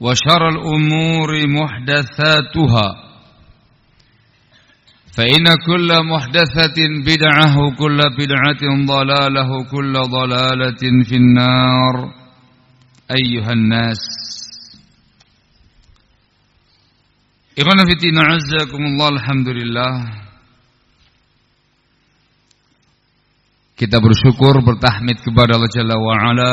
وشر الأمور محدثاتها. فإن كل محدثة بدعة وكل بدعة ضلالة وكل ضلالة في النار. أيها الناس. إخوانا في الدين عزكم الله الحمد لله Kita bersyukur bertahmid kepada Allah Jalla wa'ala.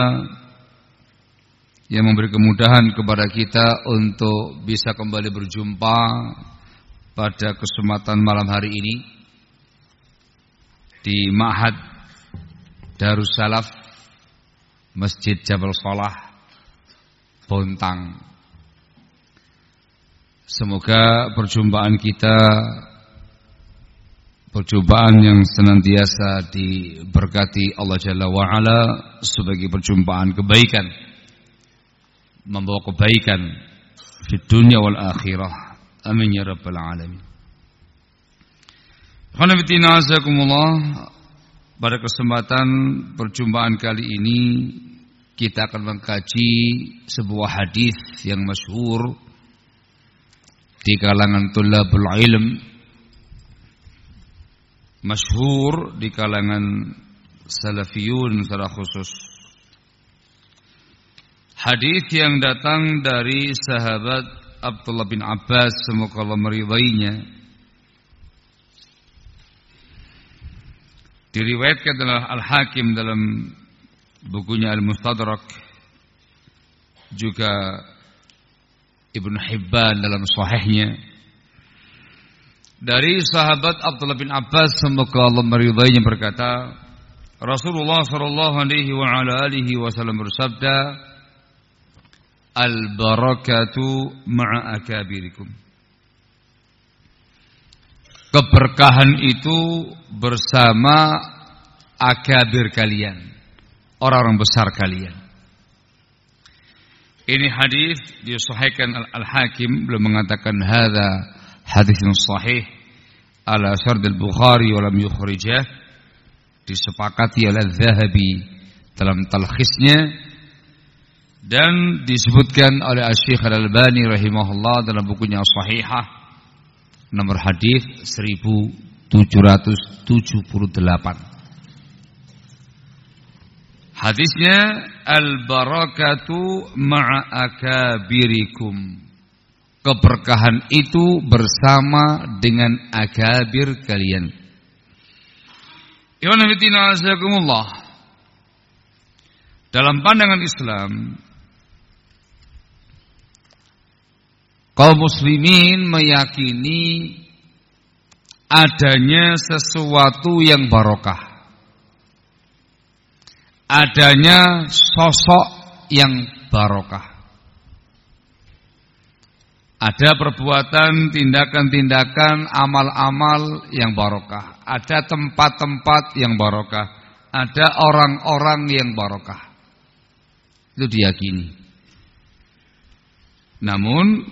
Yang memberi kemudahan kepada kita untuk bisa kembali berjumpa pada kesempatan malam hari ini di Ma'had Darussalaf Masjid Jabal Salah Bontang. Semoga perjumpaan kita perjumpaan yang senantiasa diberkati Allah Jalla wa'ala sebagai perjumpaan kebaikan membawa kebaikan di dunia wal akhirah. Amin ya rabbal alamin. Pada kesempatan perjumpaan kali ini kita akan mengkaji sebuah hadis yang masyhur di kalangan tulabul ilm masyhur di kalangan salafiyun secara khusus Hadis yang datang dari sahabat Abdullah bin Abbas semoga Allah meridainya. Diriwayatkan oleh Al-Hakim dalam bukunya Al-Mustadrak juga Ibn Hibban dalam sahihnya dari sahabat Abdullah bin Abbas semoga Allah meridainya berkata Rasulullah sallallahu alaihi wa ala alihi wasallam bersabda Al-barakatu ma'a akabirikum. Keberkahan itu bersama akabir kalian. Orang-orang besar kalian. Ini hadis disahihkan Al-Hakim belum mengatakan hadza hadis yang sahih ala syard al-Bukhari wa lam yukhrijah disepakati oleh Zahabi dalam talkhisnya dan disebutkan oleh Syekh Al-Albani rahimahullah dalam bukunya Sahihah nomor hadis 1778. Hadisnya al-barakatu ma'akabirikum. Keberkahan itu bersama dengan akabir kalian. Dalam pandangan Islam, kaum muslimin meyakini adanya sesuatu yang barokah adanya sosok yang barokah. Ada perbuatan, tindakan-tindakan, amal-amal yang barokah. Ada tempat-tempat yang barokah. Ada orang-orang yang barokah. Itu diyakini. Namun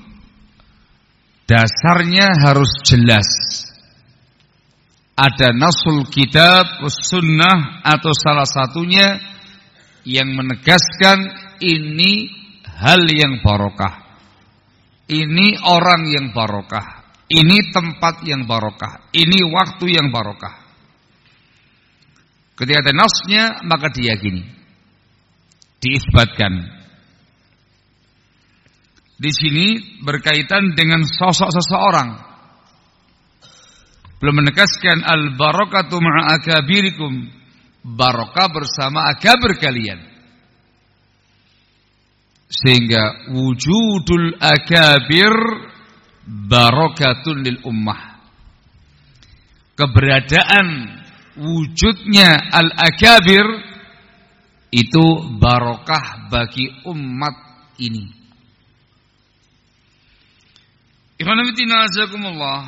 dasarnya harus jelas ada nasul kitab sunnah atau salah satunya yang menegaskan ini hal yang barokah. Ini orang yang barokah. Ini tempat yang barokah. Ini waktu yang barokah. Ketika ada nasnya maka diyakini. Diisbatkan. Di sini berkaitan dengan sosok seseorang. Belum menegaskan al barakatu ma'a akabirikum. Barokah bersama akabir kalian. Sehingga wujudul akabir barokatun lil ummah. Keberadaan wujudnya al akabir itu barokah bagi umat ini Ikhwan Fillah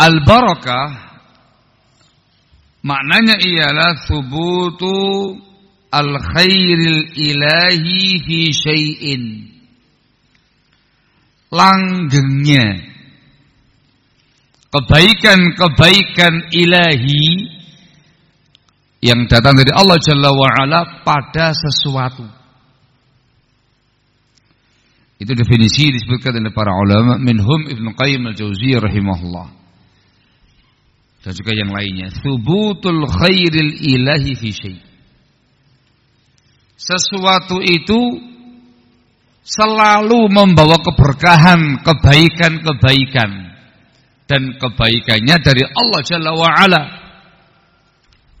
Al-barakah maknanya ialah thubutu al-khairil ilahi fi syai'in. Langgengnya kebaikan-kebaikan ilahi yang datang dari Allah Jalla wa'ala pada sesuatu. Itu definisi disebutkan oleh para ulama minhum Ibn Qayyim al-Jauziyah rahimahullah dan juga yang lainnya. Subutul khairil ilahi fi syai. Sesuatu itu selalu membawa keberkahan, kebaikan-kebaikan dan kebaikannya dari Allah Jalla wa ala.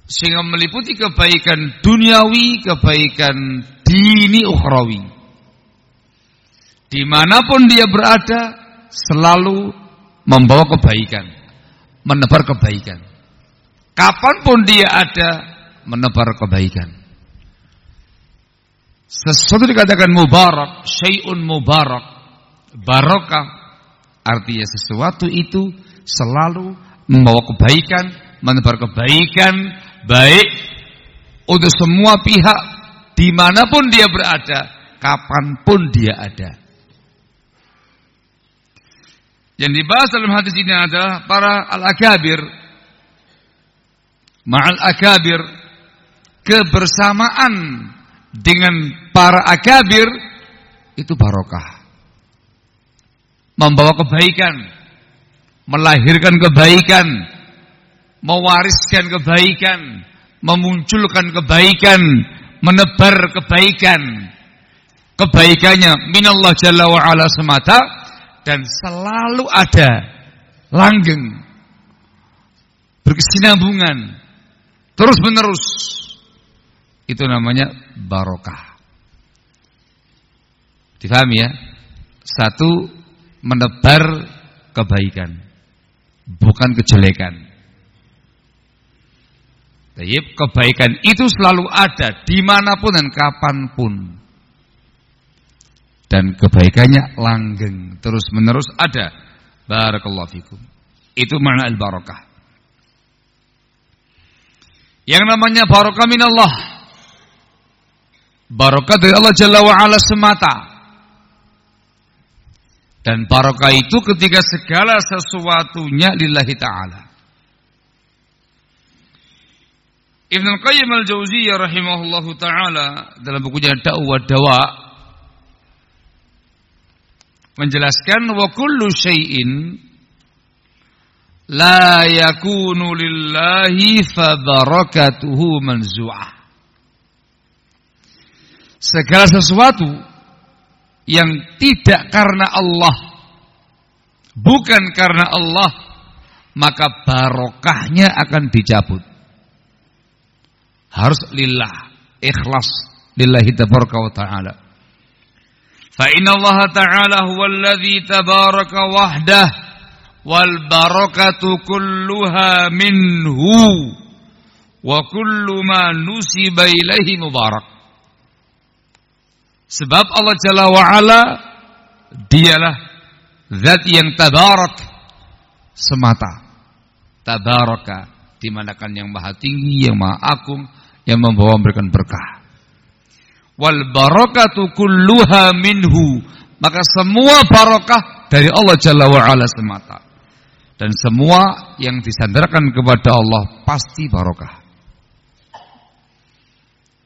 Sehingga meliputi kebaikan duniawi, kebaikan dini ukhrawi. Di mana pun dia berada, selalu membawa kebaikan menebar kebaikan. Kapan pun dia ada, menebar kebaikan. Sesuatu dikatakan mubarak, syai'un mubarak, barokah, artinya sesuatu itu selalu membawa kebaikan, menebar kebaikan, baik untuk semua pihak, di mana pun dia berada, kapan pun dia ada. Yang dibahas dalam hadis ini adalah para al-akabir. Ma'al akabir. Kebersamaan dengan para akabir itu barokah. Membawa kebaikan, melahirkan kebaikan, mewariskan kebaikan, memunculkan kebaikan, menebar kebaikan. Kebaikannya minallah jalla wa ala semata dan selalu ada langgeng berkesinambungan terus menerus itu namanya barokah. Difahami ya? Satu menebar kebaikan bukan kejelekan. Tayyip, kebaikan itu selalu ada di mana pun dan kapan pun dan kebaikannya langgeng. Terus menerus ada. Barakallahu fikum. Itu makna al-barakah. Yang namanya barakah minallah. Barakah dari Allah Jalla wa ala semata. Dan barakah itu ketika segala sesuatunya lillahi ta'ala. Ibn Qayyim al-Jauziyah rahimahullahu ta'ala dalam bukunya Da'wa Dawa menjelaskan wa kullu syai'in la yakunu lillahi fa barakatuhu manzu'ah. segala sesuatu yang tidak karena Allah bukan karena Allah maka barokahnya akan dicabut harus lillah ikhlas lillahi tabaraka wa taala fa inna Allah taala huwa alladhi tabaraka wahdah wal barakatu kulluha minhu wa kullu ma nusiba ilaihi mubarak Sebab Allah Jalla wa'ala dialah zat yang tabarak semata. Tabaraka dimanakan yang maha tinggi, yang maha agung, yang membawa memberikan berkah. Wal barakatu kulluha minhu. Maka semua barakah dari Allah Jalla wa'ala semata. Dan semua yang disandarkan kepada Allah pasti barakah.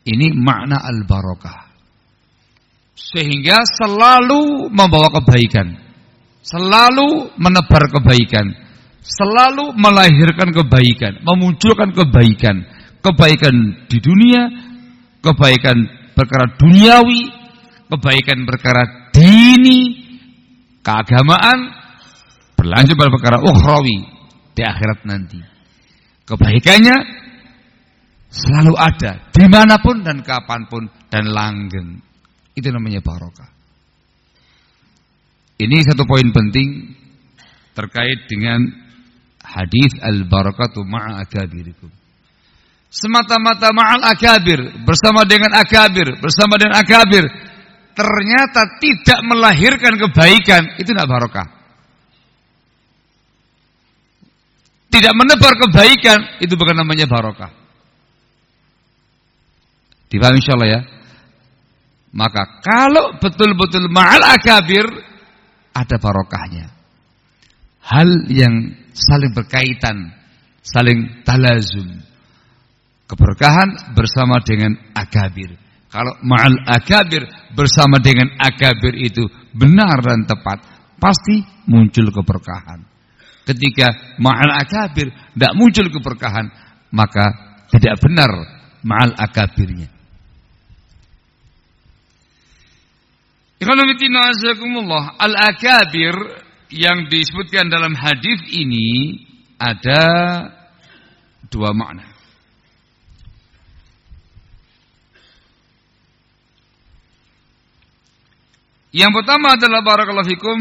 Ini makna al-barakah sehingga selalu membawa kebaikan, selalu menebar kebaikan, selalu melahirkan kebaikan, memunculkan kebaikan, kebaikan di dunia, kebaikan perkara duniawi, kebaikan perkara dini, keagamaan, berlanjut pada perkara ukhrawi di akhirat nanti. Kebaikannya selalu ada di mana pun dan kapan pun dan langgeng. Itu namanya barokah. Ini satu poin penting terkait dengan hadis al-barakatu ma'a akabirikum. Semata-mata ma'al akabir, bersama dengan akabir, bersama dengan akabir, ternyata tidak melahirkan kebaikan, itu tidak barokah. Tidak menebar kebaikan, itu bukan namanya barokah. Dipahami insyaAllah ya. Maka kalau betul-betul ma'al akabir ada barokahnya. Hal yang saling berkaitan, saling talazum. Keberkahan bersama dengan akabir. Kalau ma'al akabir bersama dengan akabir itu benar dan tepat, pasti muncul keberkahan. Ketika ma'al akabir tidak muncul keberkahan, maka tidak benar ma'al akabirnya. Al-akabir yang disebutkan dalam hadis ini ada dua makna. Yang pertama adalah barakallahu fikum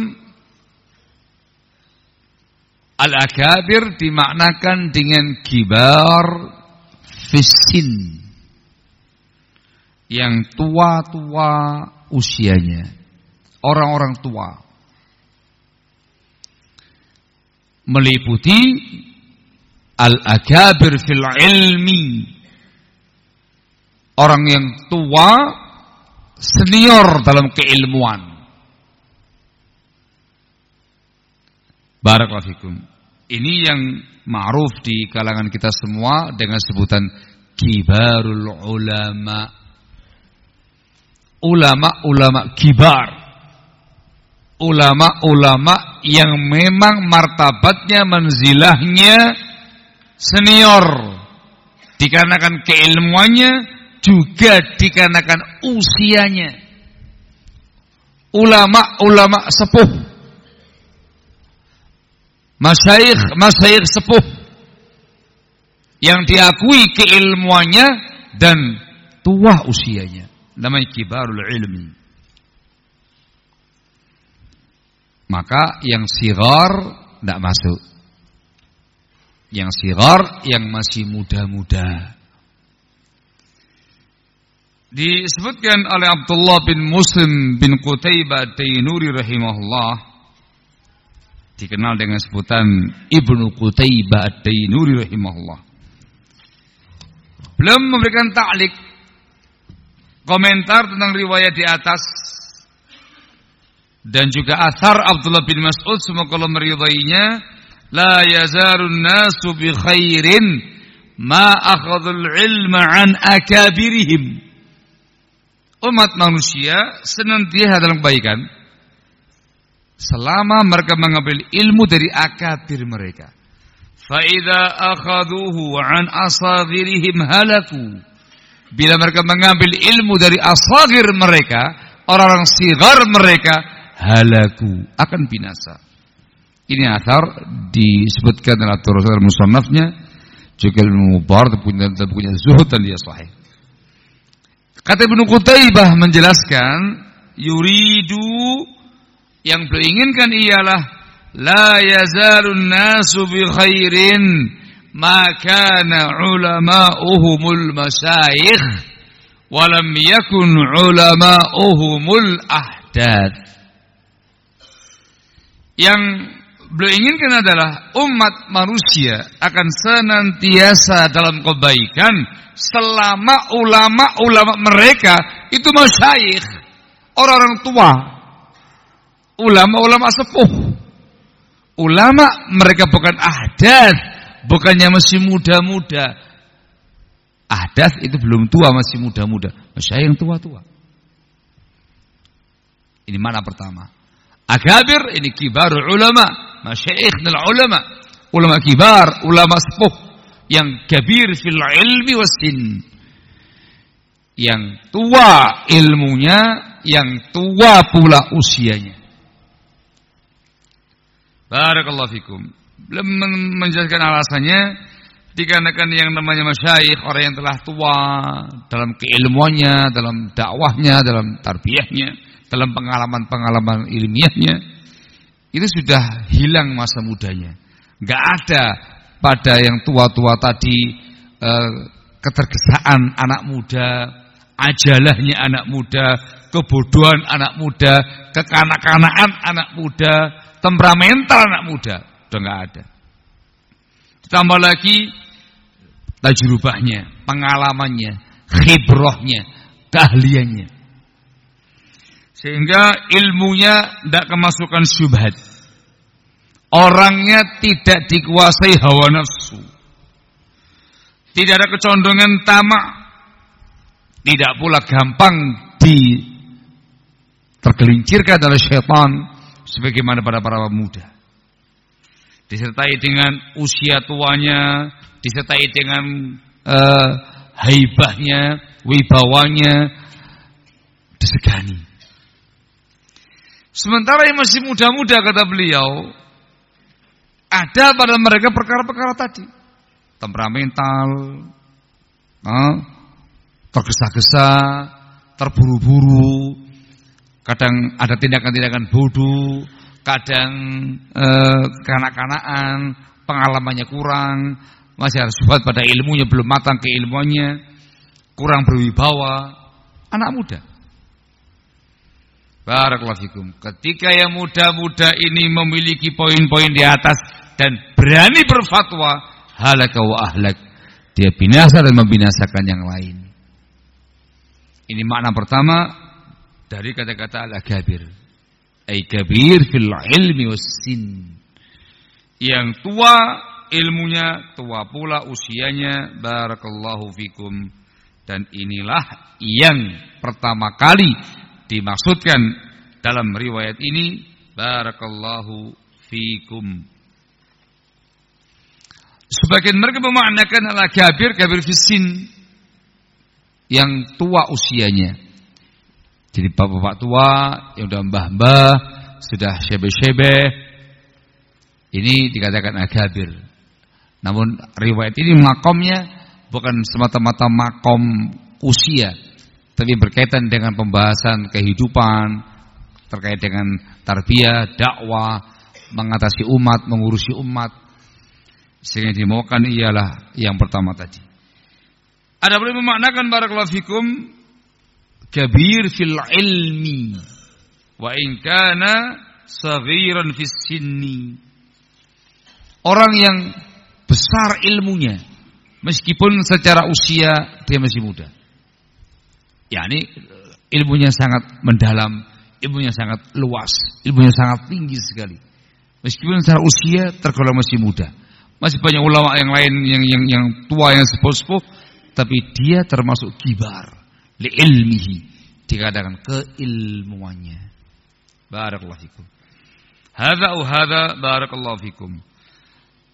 Al-akabir dimaknakan dengan kibar fisin yang tua-tua usianya. Orang-orang tua. Meliputi al-akabir fil ilmi. Orang yang tua senior dalam keilmuan. Barakallahu Ini yang ma'ruf di kalangan kita semua dengan sebutan kibarul ulama ulama-ulama kibar. Ulama-ulama yang memang martabatnya menzilahnya senior. Dikarenakan keilmuannya juga dikarenakan usianya. Ulama-ulama sepuh. Masyaikh, masyaikh sepuh yang diakui keilmuannya dan tua usianya namanya kibarul ilmi. Maka yang sigar tidak masuk. Yang sigar yang masih muda-muda. Disebutkan oleh Abdullah bin Muslim bin Qutaibah Tainuri rahimahullah dikenal dengan sebutan Ibnu Qutaibah Tainuri rahimahullah. Belum memberikan ta'lik komentar tentang riwayat di atas dan juga asar Abdullah bin Mas'ud semoga Allah meridainya la yazarun nasu bi khairin ma akhadhul ilma an akabirihim umat manusia senantiasa dalam kebaikan selama mereka mengambil ilmu dari akabir mereka fa idza akhadhuhu an asaghirihim halaku bila mereka mengambil ilmu dari asagir mereka, orang-orang sigar mereka, halaku akan binasa. Ini asar disebutkan dalam Turusal Musannafnya juga Ibnu Mubarak punya punya zuhud dan dia sahih. Kata Ibnu Qutaibah menjelaskan yuridu yang beliau inginkan ialah la yazalun nasu bi khairin ma kana ulama'uhumul masyayikh wa lam yakun ulama'uhumul ahdath yang beliau inginkan adalah umat manusia akan senantiasa dalam kebaikan selama ulama-ulama mereka itu masyayikh, orang-orang tua, ulama-ulama sepuh. Ulama mereka bukan ahdath, bukannya masih muda-muda. Ahdath itu belum tua, masih muda-muda. Masyayikh yang tua-tua. Ini mana pertama? Akabir ini kibar ulama, masyayikh ulama, ulama kibar, ulama sepuh yang kabir fil ilmi wasin. Yang tua ilmunya, yang tua pula usianya. Barakallahu fikum. Belum menjelaskan alasannya dikarenakan yang namanya masyayikh orang yang telah tua dalam keilmuannya, dalam dakwahnya, dalam tarbiyahnya dalam pengalaman-pengalaman ilmiahnya itu sudah hilang masa mudanya. Gak ada pada yang tua-tua tadi eh, ketergesaan anak muda, ajalahnya anak muda, kebodohan anak muda, kekanak-kanakan anak muda, temperamental anak muda, udah nggak ada. Ditambah lagi tajrubahnya, pengalamannya, khibrohnya, keahliannya. Sehingga ilmunya tidak kemasukan syubhat. Orangnya tidak dikuasai hawa nafsu. Tidak ada kecondongan tamak. Tidak pula gampang di tergelincirkan oleh syaitan sebagaimana pada para pemuda. Disertai dengan usia tuanya, disertai dengan uh, haibahnya, wibawanya, disegani. Sementara yang masih muda-muda kata beliau, ada pada mereka perkara-perkara tadi. Temperamental, eh, tergesa-gesa, terburu-buru, kadang ada tindakan-tindakan bodoh, kadang eh, kanak-kanakan, pengalamannya kurang, masih harus buat pada ilmunya belum matang keilmuannya, kurang berwibawa, anak muda. Barakallahu. Ketika yang muda-muda ini memiliki poin-poin di atas dan berani berfatwa, halaka wa ahlak. Dia binasa dan membinasakan yang lain. Ini makna pertama dari kata-kata al-akabir. Ay kabir fil ilmi was sin. Yang tua ilmunya, tua pula usianya. Barakallahu fikum. Dan inilah yang pertama kali dimaksudkan dalam riwayat ini barakallahu fikum sebagian mereka memaknakan adalah kabir kabir fisin yang tua usianya. Jadi bapak-bapak tua yang sudah mbah-mbah sudah syebe-syebe. Ini dikatakan akabir namun riwayat ini makomnya bukan semata-mata makom usia tapi berkaitan dengan pembahasan kehidupan terkait dengan tarbiyah, dakwah, mengatasi umat, mengurusi umat. Sehingga dimaukan ialah yang pertama tadi. Ada boleh memaknakan barakallahu fikum kabir fil ilmi wa in kana saghiran fis sinni. Orang yang besar ilmunya meskipun secara usia dia masih muda yakni ilmunya sangat mendalam, ilmunya sangat luas, ilmunya sangat tinggi sekali. Meskipun secara usia tergolong masih muda. Masih banyak ulama yang lain yang yang yang tua yang sepuh-sepuh tapi dia termasuk kibar li ilmihi dikatakan keilmuannya. Barakallahu fikum. Hadza au hadza barakallahu fikum.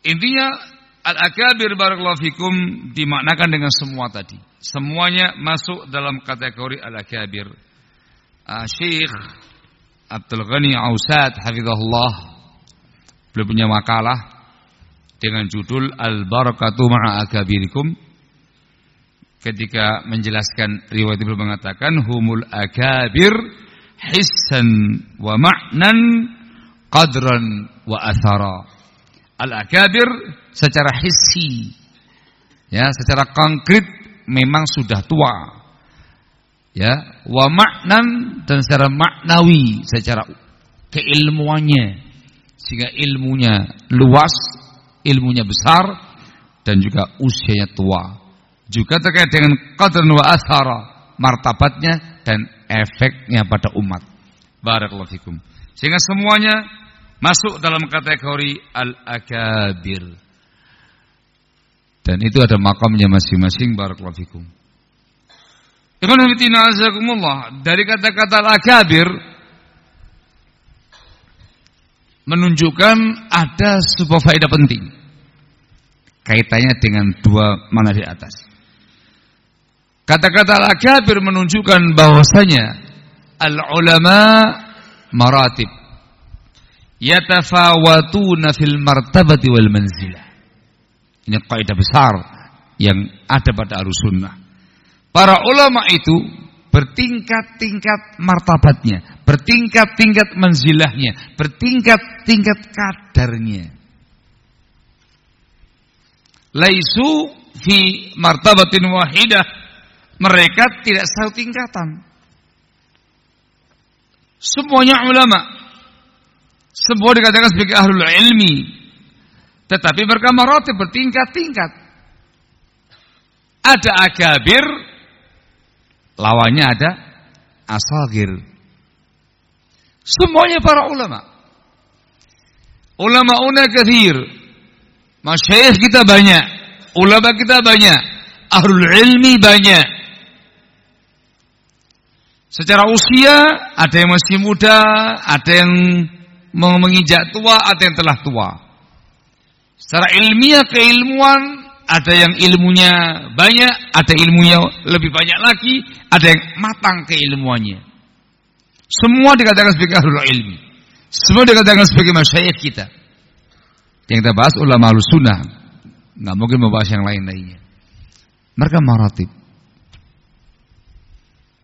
Intinya Al-akabir barakallahu fikum dimaknakan dengan semua tadi. Semuanya masuk dalam kategori al-akabir. Uh, Syekh Abdul Ghani Ausad hafizahullah beliau punya makalah dengan judul Al-Barakatu ma'a akabirikum ketika menjelaskan riwayat itu mengatakan humul akabir hissan wa ma'nan qadran wa athara. Al-akabir secara hissi ya secara konkret memang sudah tua ya wa maknan dan secara maknawi secara keilmuannya sehingga ilmunya luas ilmunya besar dan juga usianya tua juga terkait dengan qadr wa athara martabatnya dan efeknya pada umat barakallahu fikum sehingga semuanya masuk dalam kategori al-akabir. Dan itu ada makamnya masing-masing barakallahu fikum. Ikhwan dari kata-kata al-akabir menunjukkan ada sebuah faedah penting kaitannya dengan dua mana di atas. Kata-kata al-akabir menunjukkan bahwasanya al-ulama maratib yatafawatuna fil martabati wal manzilah. Ini kaidah besar yang ada pada sunnah. Para ulama itu bertingkat-tingkat martabatnya, bertingkat-tingkat manzilahnya, bertingkat-tingkat kadarnya. Laisu fi martabatin wahidah. Mereka tidak satu tingkatan. Semuanya ulama semua dikatakan sebagai ahlul ilmi. Tetapi mereka maratib bertingkat-tingkat. Ada akabir, lawannya ada asagir. Semuanya para ulama. Ulama una kathir. Masyayikh kita banyak. Ulama kita banyak. Ahlul ilmi banyak. Secara usia ada yang masih muda, ada yang menginjak tua, ada yang telah tua. Secara ilmiah keilmuan ada yang ilmunya banyak, ada ilmunya lebih banyak lagi, ada yang matang keilmuannya. Semua dikatakan sebagai ahlul ilmi. Semua dikatakan sebagai masyayikh kita. Yang kita bahas ulama sunnah. Nggak mungkin membahas yang lain-lainnya. Mereka maratib.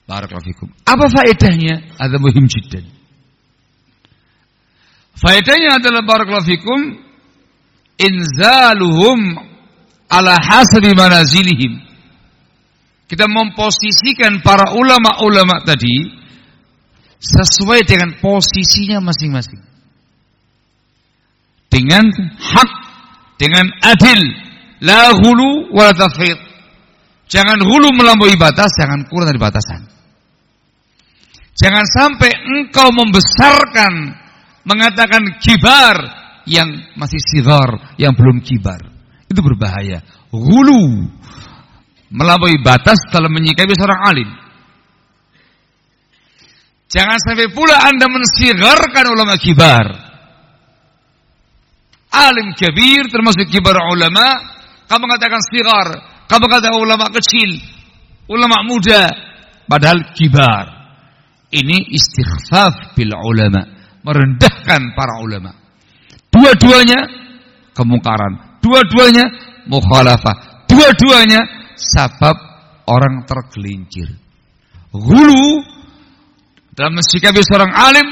Barakallahu fikum. Apa faedahnya? Ada muhim jiddan. Faedahnya adalah barakallahu fikum inzaluhum ala hasri manazilihim. Kita memposisikan para ulama-ulama tadi sesuai dengan posisinya masing-masing. Dengan hak, dengan adil, la hulu wa tafrid. Jangan hulu melampaui batas, jangan kurang dari batasan. Jangan sampai engkau membesarkan mengatakan kibar yang masih sigar, yang belum kibar. Itu berbahaya. Hulu melampaui batas dalam menyikapi seorang alim. Jangan sampai pula Anda mensigarkan ulama kibar. Alim kabir termasuk kibar ulama, kamu katakan sigar, kamu katakan ulama kecil, ulama muda, padahal kibar. Ini istighfaf bil ulama merendahkan para ulama. Dua-duanya kemungkaran, dua-duanya mukhalafah, dua-duanya sabab orang tergelincir. Hulu dalam mensikapi seorang alim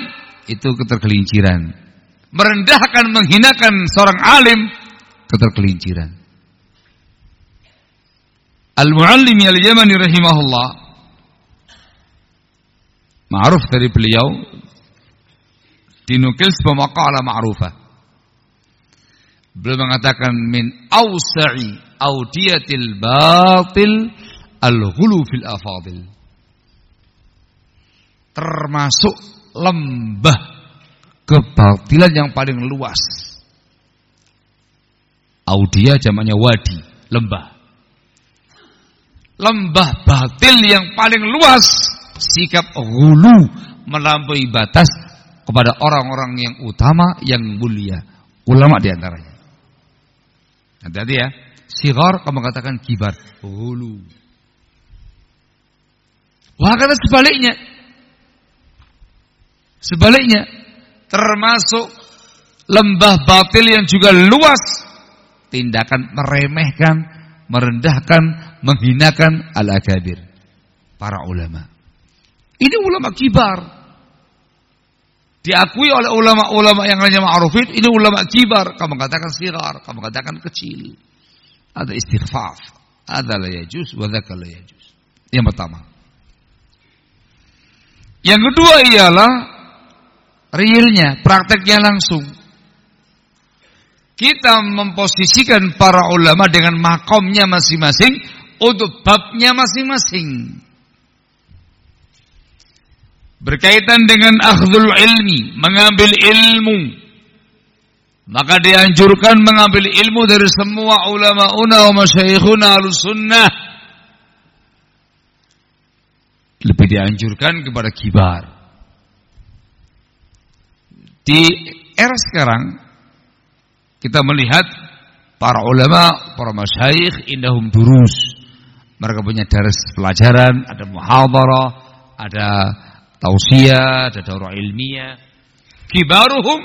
itu ketergelinciran. Merendahkan, menghinakan seorang alim ketergelinciran. Al-Muallim al-Yamani rahimahullah Ma'ruf dari beliau dinukil sebuah maqalah ma'rufah. Beliau mengatakan min awsa'i audiyatil batil al-ghulu fil afadil. Termasuk lembah kebatilan yang paling luas. Audia jamaknya wadi, lembah. Lembah batil yang paling luas sikap hulu melampaui batas kepada orang-orang yang utama yang mulia, ulama di antaranya. Hati-hati ya. Sigar kamu katakan kibar. Hulu. Wah kata sebaliknya. Sebaliknya. Termasuk lembah batil yang juga luas. Tindakan meremehkan, merendahkan, menghinakan al-akabir. Para ulama. Ini ulama kibar. Diakui oleh ulama-ulama yang lainnya ma'rufin, ini ulama kibar. Kamu katakan sigar, kamu katakan kecil. Ada istighfaf. Ada la yajus, wadaka la yajus. Yang pertama. Yang kedua ialah realnya, prakteknya langsung. Kita memposisikan para ulama dengan makomnya masing-masing untuk babnya masing-masing. Berkaitan dengan akhdul ilmi, mengambil ilmu. Maka dianjurkan mengambil ilmu dari semua ulama una wa masyayikhuna sunnah. Lebih dianjurkan kepada kibar. Di era sekarang kita melihat para ulama, para masyayikh indahum durus. Mereka punya daras pelajaran, ada muhadarah, ada tausiah, ada daurah ilmiah. Kibaruhum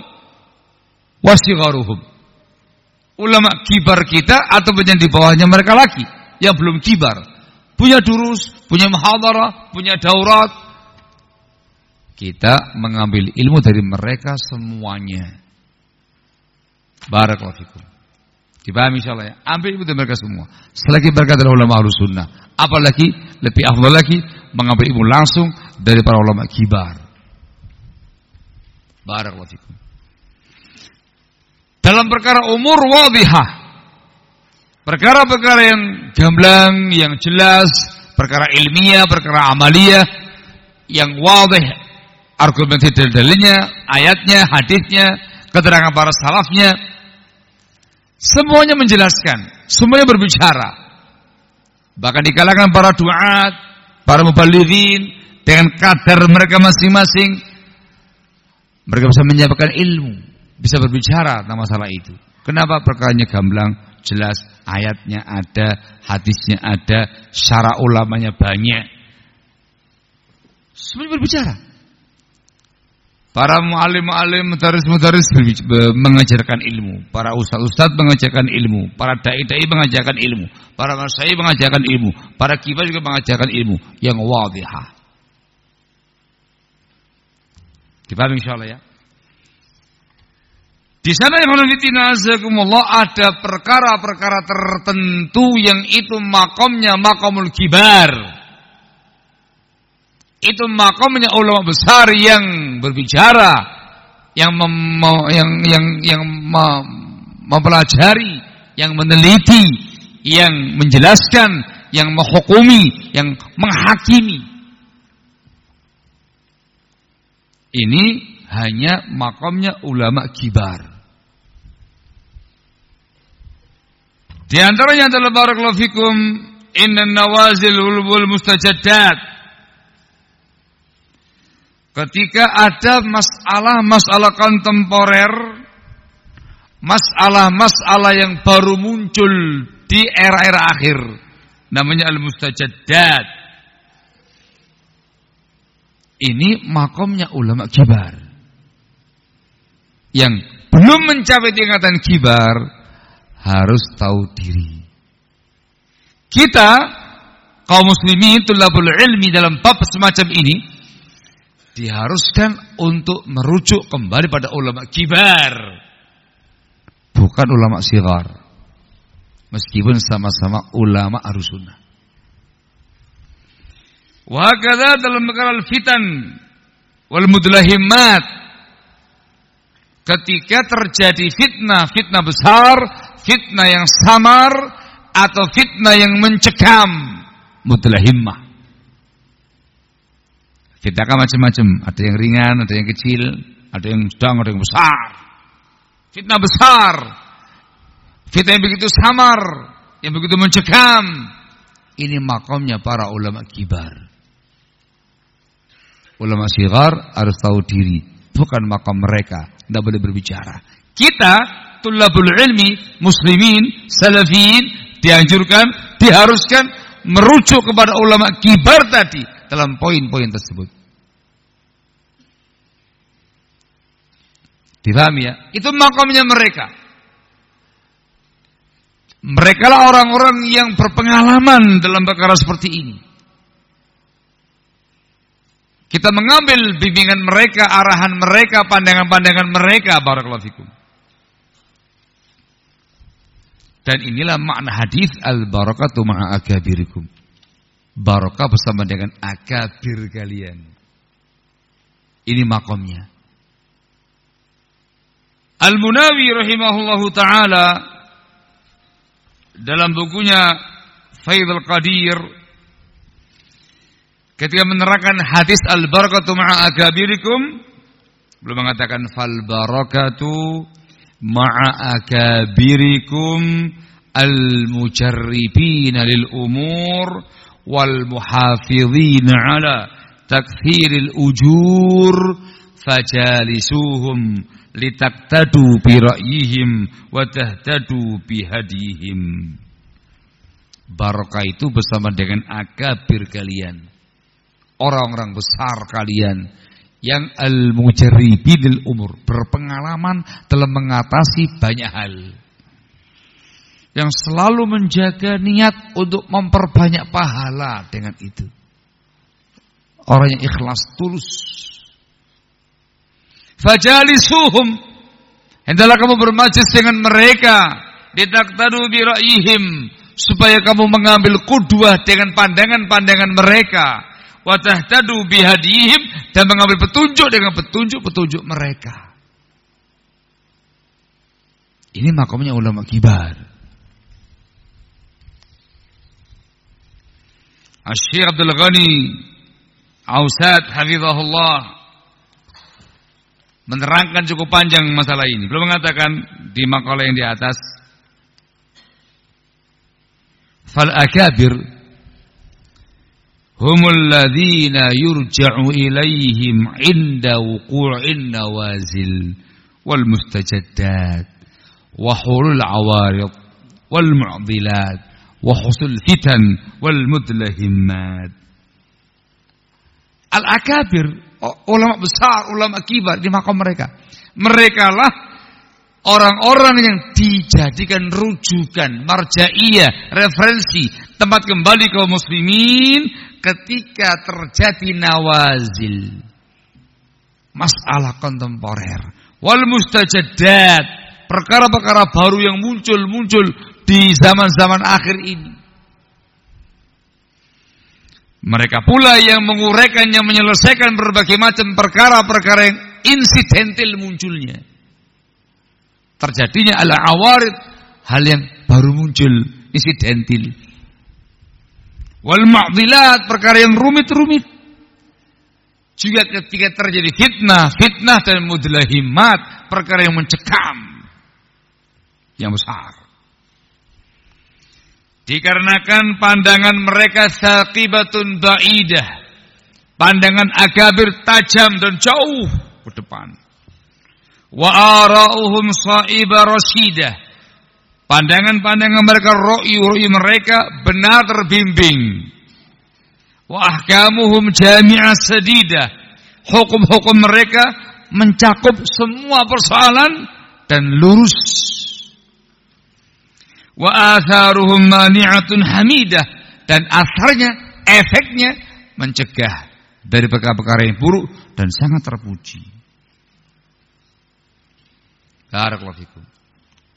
wasigharuhum. Ulama kibar kita atau yang di bawahnya mereka lagi yang belum kibar. Punya durus, punya muhadarah, punya daurat. Kita mengambil ilmu dari mereka semuanya. Barakallahu. Dipahami insyaallah ya. Ambil ilmu dari mereka semua. Selagi mereka adalah ulama ahlu sunnah. Apalagi lebih afdal lagi mengambil ilmu langsung dari para ulama kibar. Barakallahu fikum. Dalam perkara umur wadihah. Perkara-perkara yang gamblang, yang jelas, perkara ilmiah, perkara amaliyah yang wadih argumentasi dalilnya, ayatnya, hadisnya, keterangan para salafnya semuanya menjelaskan, semuanya berbicara. Bahkan di kalangan para duat, para mubalighin dengan kadar mereka masing-masing mereka bisa menyampaikan ilmu, bisa berbicara tentang masalah itu. Kenapa perkaranya gamblang, jelas, ayatnya ada, hadisnya ada, syara ulamanya banyak. Semuanya berbicara. Para mu'alim-mu'alim, mutaris-mutaris mengajarkan ilmu. Para ustaz-ustaz mengajarkan ilmu. Para da'i-da'i mengajarkan ilmu. Para masyai mengajarkan ilmu. Para kibar juga mengajarkan ilmu. Yang wadihah. Dipahami insyaAllah ya. Di sana yang Allah ada perkara-perkara tertentu yang itu makomnya makomul kibar. Itu makomnya ulama besar yang berbicara, yang mem, yang yang yang mem, mempelajari, yang meneliti, yang menjelaskan, yang menghukumi, yang menghakimi. Ini hanya makomnya ulama kibar. Di antaranya adalah barakallahu fikum inna nawazil wal mustajaddat. Ketika ada masalah-masalah kontemporer, masalah-masalah yang baru muncul di era-era akhir, namanya al-mustajaddat. Ini makomnya ulama kibar. Yang belum mencapai tingkatan kibar, harus tahu diri. Kita kaum muslimin tulabul ilmi dalam bab semacam ini diharuskan untuk merujuk kembali pada ulama kibar. Bukan ulama sigar. Meskipun sama-sama ulama arusunnah Wahakala dalam perkara fitan wal mudlahimat. Ketika terjadi fitnah fitnah besar fitnah yang samar atau fitnah yang mencekam himmah. Fitnah macam-macam, ada yang ringan, ada yang kecil, ada yang sedang, ada yang besar. Fitnah besar. Fitnah yang begitu samar, yang begitu mencekam. Ini makamnya para ulama kibar. Ulama sigar harus tahu diri, bukan makam mereka, tidak boleh berbicara. Kita tulabul ilmi, muslimin, salafin dianjurkan, diharuskan merujuk kepada ulama kibar tadi dalam poin-poin tersebut. Dipahami ya? Itu makamnya mereka. Mereka lah orang-orang yang berpengalaman dalam perkara seperti ini. Kita mengambil bimbingan mereka, arahan mereka, pandangan-pandangan mereka, barakallahu fikum. Dan inilah makna hadis al-barakatu ma'a akabirikum. Barakah bersama dengan akabir kalian. Ini makomnya. Al-Munawi rahimahullahu taala dalam bukunya Faidul Qadir ketika menerangkan hadis al-barakatu ma'a akabirikum belum mengatakan fal barakatu ma'a akabirikum al-mujarribina lil umur wal muhafidhina ala takthiril ujur fajalisuhum litaktadu bi ra'yihim wa tahtadu bi hadihim. Barokah itu bersama dengan akabir kalian orang-orang besar kalian yang al-mujarribinil umur berpengalaman dalam mengatasi banyak hal yang selalu menjaga niat untuk memperbanyak pahala dengan itu orang yang ikhlas tulus Fajalisuhum. Hendaklah kamu bermajlis dengan mereka. Ditaktadu bi ra'yihim. Supaya kamu mengambil kudwah dengan pandangan-pandangan mereka. Watahtadu bihadihim. Dan mengambil petunjuk dengan petunjuk-petunjuk mereka. Ini makamnya ulama kibar. Asyik Abdul Ghani Ausad Hafizahullah menerangkan cukup panjang masalah ini. Belum mengatakan di makalah yang di atas. Fal akabir humul ladzina yurja'u ilaihim 'inda wuqu'in nawazil wal mustajaddat wa hulul awarid wal mu'dilat wa husul fitan wal mudlahimmat. Al akabir ulama besar, ulama kibar di makam mereka. Mereka lah orang-orang yang dijadikan rujukan, marjaiyah, referensi, tempat kembali kaum muslimin ketika terjadi nawazil. Masalah kontemporer. Wal mustajadat. Perkara-perkara baru yang muncul-muncul di zaman-zaman akhir ini. Mereka pula yang menguraikan, yang menyelesaikan berbagai macam perkara-perkara yang insidental munculnya. Terjadinya ala awarid, hal yang baru muncul, insidental. Wal ma'dilat, perkara yang rumit-rumit. Juga ketika terjadi fitnah, fitnah dan mudlahimat, perkara yang mencekam. Yang besar. Dikarenakan pandangan mereka saqibatun ba'idah. Pandangan agabir tajam dan jauh ke depan. Wa ara'uhum sa'iba rasyidah. Pandangan-pandangan mereka, ro'i-ro'i mereka benar terbimbing. Wa ahkamuhum jami'ah sedidah. Hukum-hukum mereka mencakup semua persoalan dan lurus wa atharuhum mani'atun hamidah dan asarnya efeknya mencegah dari perkara-perkara yang buruk dan sangat terpuji. Barakallahu fikum.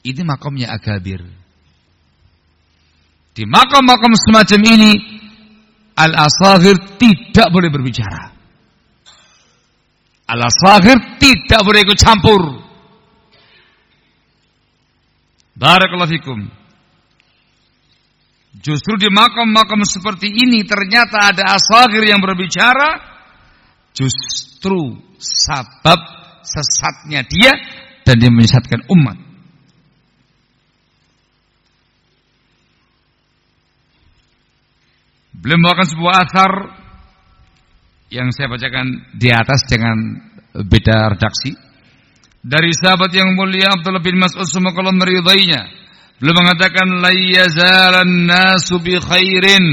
Ini makamnya agabir. Di makam-makam semacam ini al-asagir tidak boleh berbicara. Al-asagir tidak boleh ikut campur. Barakallahu fikum. Justru di makam-makam seperti ini ternyata ada asagir yang berbicara. Justru sabab sesatnya dia dan dia menyesatkan umat. Beliau membawakan sebuah asar yang saya bacakan di atas dengan beda redaksi. dari sahabat yang mulia Abdullah bin Mas'ud semoga Allah meridainya. Beliau mengatakan la yazalan nasu bi khairin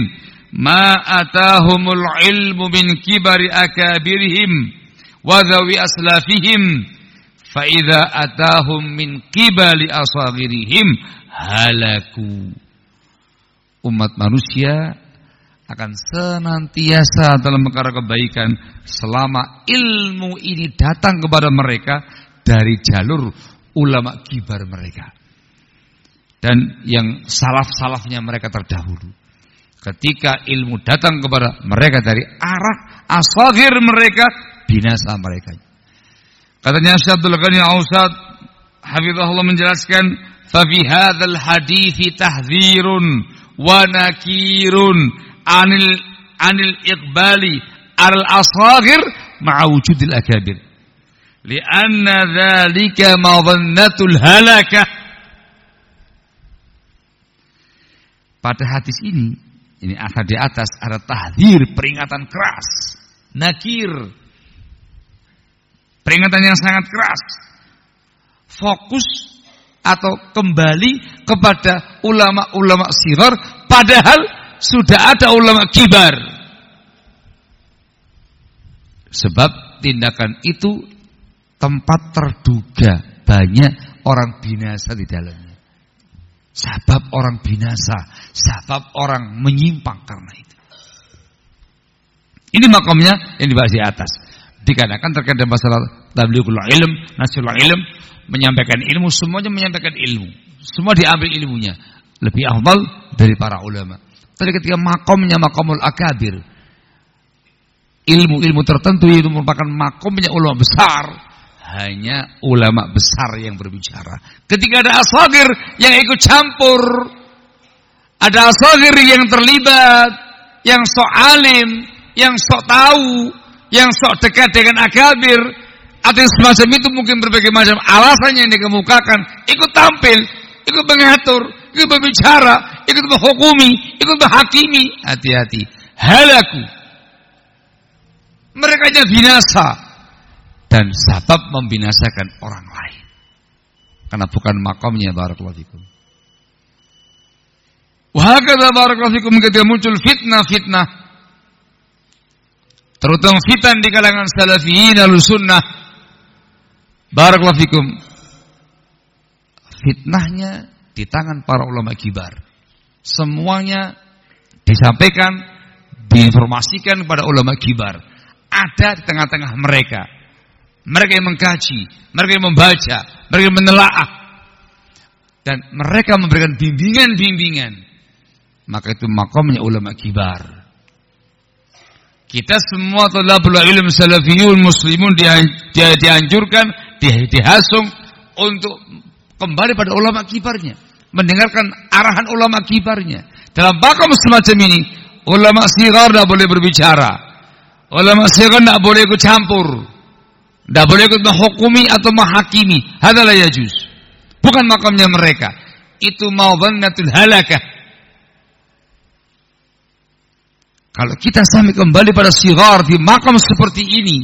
ma atahumul ilmu min kibari akabirihim wa dhawi aslafihim fa idza atahum min qibali asagirihim halaku. Umat manusia akan senantiasa dalam perkara kebaikan selama ilmu ini datang kepada mereka dari jalur ulama kibar mereka. Dan yang salaf-salafnya mereka terdahulu. Ketika ilmu datang kepada mereka dari arah asagir mereka, binasa mereka. Katanya Syekh Abdul Ghani Ausad, Hafizahullah menjelaskan, "Fafi hadzal hadithi tahdzirun wa nakirun anil anil iqbali al asagir ma'a wujudil akabir." Lianna dzalika madhannatul halakah. Pada hadis ini, ini ada di atas ada tahdir, peringatan keras, nakir. Peringatan yang sangat keras. Fokus atau kembali kepada ulama-ulama sigar padahal sudah ada ulama kibar. Sebab tindakan itu tempat terduga banyak orang binasa di dalamnya. Sebab orang binasa, sebab orang menyimpang karena itu. Ini makamnya yang dibahas di atas. Dikarenakan terkait dengan masalah tablighul ilm, nasional ilm, menyampaikan ilmu, semuanya menyampaikan ilmu. Semua diambil ilmunya. Lebih awal dari para ulama. Tapi ketika makamnya makamul akabir, ilmu-ilmu tertentu itu merupakan makamnya ulama besar, hanya ulama besar yang berbicara. Ketika ada asagir yang ikut campur, ada asagir yang terlibat, yang sok alim, yang sok tahu, yang sok dekat dengan akabir, atau semacam itu mungkin berbagai macam alasan yang dikemukakan, ikut tampil, ikut mengatur, ikut berbicara, ikut menghukumi, ikut menghakimi. Hati-hati. Halaku. Mereka binasa dan sebab membinasakan orang lain. Karena bukan makamnya barakallahu fikum. Wahakala barakallahu fikum ketika muncul fitnah-fitnah terutama fitnah di kalangan salafiyin al-sunnah barakallahu fikum. Fitnahnya di tangan para ulama kibar. Semuanya disampaikan diinformasikan kepada ulama kibar. Ada di tengah-tengah mereka mereka yang mengkaji, mereka yang membaca, mereka yang menelaah. Dan mereka memberikan bimbingan-bimbingan. Maka itu makamnya ulama kibar. Kita semua telah ilmu salafiyun muslimun dianjurkan, dihasung untuk kembali pada ulama kibarnya. Mendengarkan arahan ulama kibarnya. Dalam makam semacam ini, ulama sigar tidak boleh berbicara. Ulama sigar tidak boleh ikut campur. Tidak boleh ikut menghukumi atau menghakimi. Hadalah yajuz. Bukan makamnya mereka. Itu mawdhannatul halakah. Kalau kita sampai kembali pada sigar di makam seperti ini,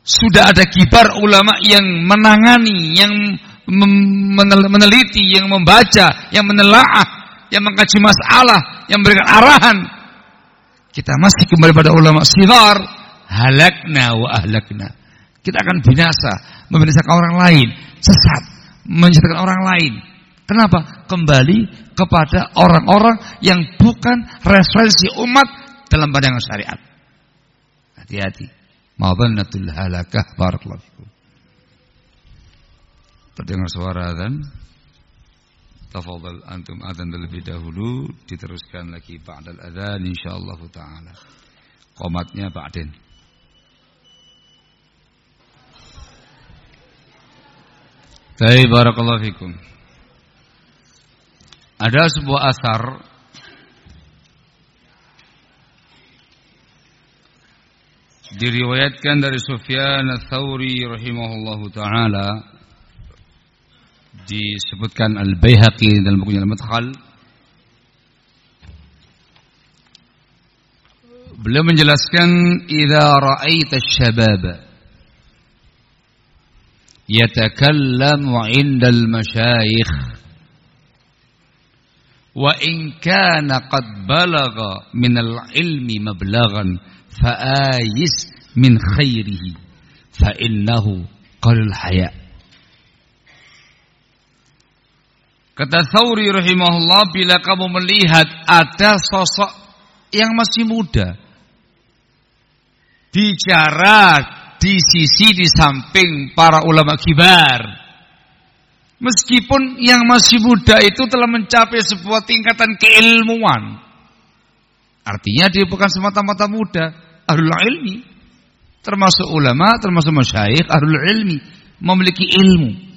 sudah ada kibar ulama yang menangani, yang meneliti, yang membaca, yang menelaah, yang mengkaji masalah, yang memberikan arahan. Kita masih kembali pada ulama sigar, halakna wa ahlakna kita akan binasa, membinasakan orang lain, sesat, menyesatkan orang lain. Kenapa? Kembali kepada orang-orang yang bukan referensi umat dalam pandangan syariat. Hati-hati. Ma'adhannatul halakah barakallahu fikum. Terdengar suara dan Tafadhal antum adzan terlebih dahulu diteruskan lagi ba'dal adzan insyaallah taala. Qomatnya ba'din. Baik, barakallahu fikum. Ada sebuah asar. Diriwayatkan dari Sufyan ats-Tsauri rahimahullahu taala. Disebutkan Al-Baihaqi dalam bukunya Al-Madkhal. Beliau menjelaskan idza ra'aita syababa يتكلم عند المشايخ وإن كان قد بلغ من العلم مبلغا فآيس من خيره فإنه قل الحياء Kata Thawri rahimahullah bila kamu melihat ada sosok yang masih muda bicara di sisi di samping para ulama kibar meskipun yang masih muda itu telah mencapai sebuah tingkatan keilmuan artinya dia bukan semata-mata muda ahlul ilmi termasuk ulama termasuk masyayikh ahlul ilmi memiliki ilmu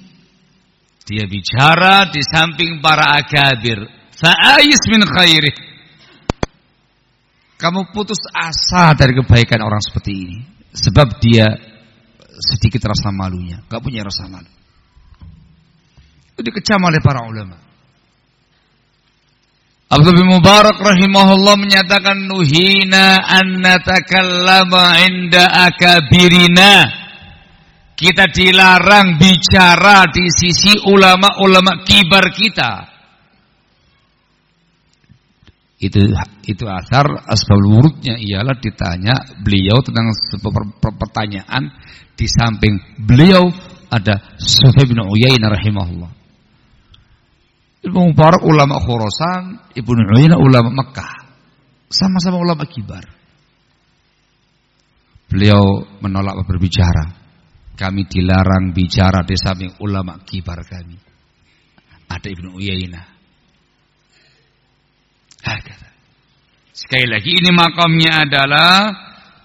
dia bicara di samping para akabir. Fa'ais min khairih. Kamu putus asa dari kebaikan orang seperti ini. Sebab dia sedikit rasa malunya. Gak punya rasa malu. Itu dikecam oleh para ulama. Abdul bin Mubarak rahimahullah menyatakan nuhina an natakallama inda akabirina kita dilarang bicara di sisi ulama-ulama kibar kita. Itu itu asar asbab wurudnya ialah ditanya beliau tentang pertanyaan di samping beliau ada Sufyan bin Uyainah rahimahullah. Ibnu Mubarak ulama Khurasan, Ibnu Uyainah ulama Mekah. Sama-sama ulama kibar. Beliau menolak berbicara. Kami dilarang bicara di samping ulama kibar kami. Ada Ibnu Uyainah. Hakata. Sekali lagi ini makamnya adalah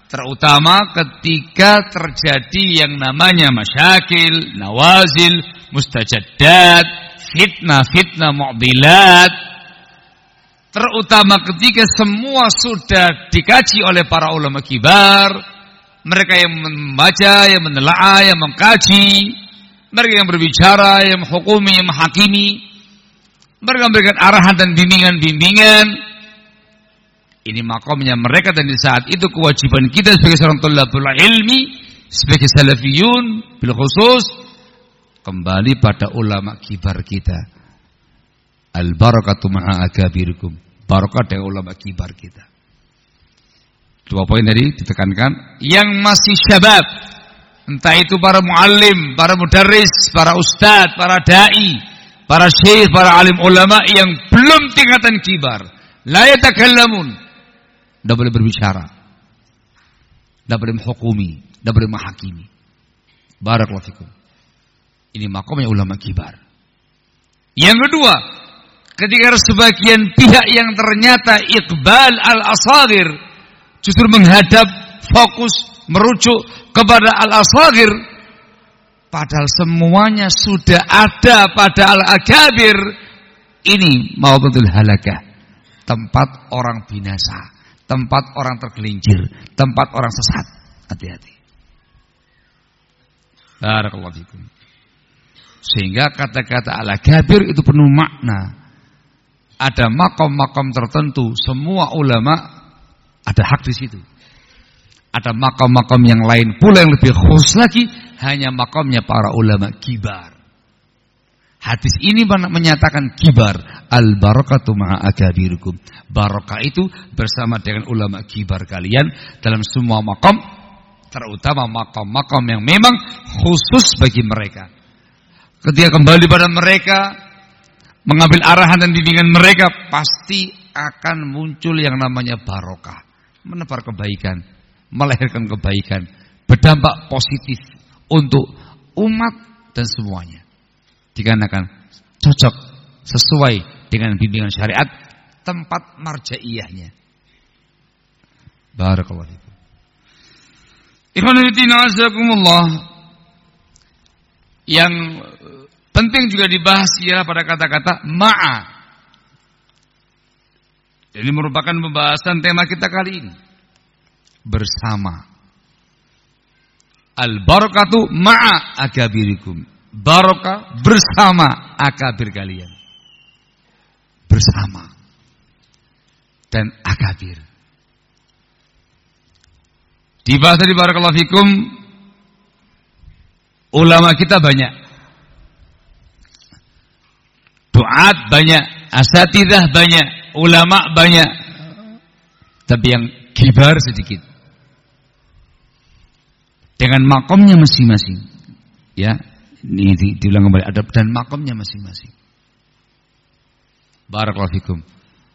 terutama ketika terjadi yang namanya masyakil, nawazil, mustajaddat, fitnah-fitnah mu'dilat. Terutama ketika semua sudah dikaji oleh para ulama kibar, mereka yang membaca, yang menelaah, yang mengkaji, mereka yang berbicara, yang menghukumi, yang menghakimi, mereka memberikan arahan dan bimbingan-bimbingan. Ini makamnya mereka dan di saat itu kewajiban kita sebagai seorang tulabul ilmi, sebagai salafiyun, bil khusus, kembali pada ulama kibar kita. Al barakatu ma'a akabirikum. Barakah dengan ulama kibar kita. Dua poin tadi ditekankan. Yang masih syabab. Entah itu para muallim, para mudarris, para ustadz, para da'i, para syekh, para alim ulama yang belum tingkatan kibar. La yatakallamun. Tidak boleh berbicara. Tidak boleh menghukumi. Tidak boleh menghakimi. Barakallahu fikum. Ini makamnya ulama kibar. Yang kedua, ketika sebagian pihak yang ternyata iqbal al-asagir justru menghadap fokus merujuk kepada al-asagir padahal semuanya sudah ada pada al-akabir. Ini maududul halakah tempat orang binasa. Tempat orang tergelincir. Tempat orang sesat. Hati-hati. Barakallahu sehingga kata-kata al-akabir itu penuh makna. Ada makom-makom tertentu. Semua ulama ada hak di situ. Ada makam-makam yang lain pula yang lebih khusus lagi hanya makamnya para ulama kibar. Hadis ini menyatakan kibar al barakatu ma'a akabirikum. Barakah itu bersama dengan ulama kibar kalian dalam semua makam terutama makam-makam yang memang khusus bagi mereka. Ketika kembali pada mereka mengambil arahan dan bimbingan mereka pasti akan muncul yang namanya barokah menebar kebaikan, melahirkan kebaikan, berdampak positif untuk umat dan semuanya. Dikarenakan cocok sesuai dengan bimbingan syariat tempat marjaiyahnya. Barakallahu fiikum. Yang penting juga dibahas ialah pada kata-kata ma'a ini merupakan pembahasan tema kita kali ini. Bersama. Al-barakatu ma'a akabirikum. Barokah bersama akabir kalian. Bersama. Dan akabir. Dibahas di barakallahu fikum Ulama kita banyak. Duat banyak, asatidah banyak, ulama banyak. Tapi yang kibar sedikit. Dengan makomnya masing-masing. Ya, ini di, diulang kembali ada dan makomnya masing-masing. Barakallahu fikum.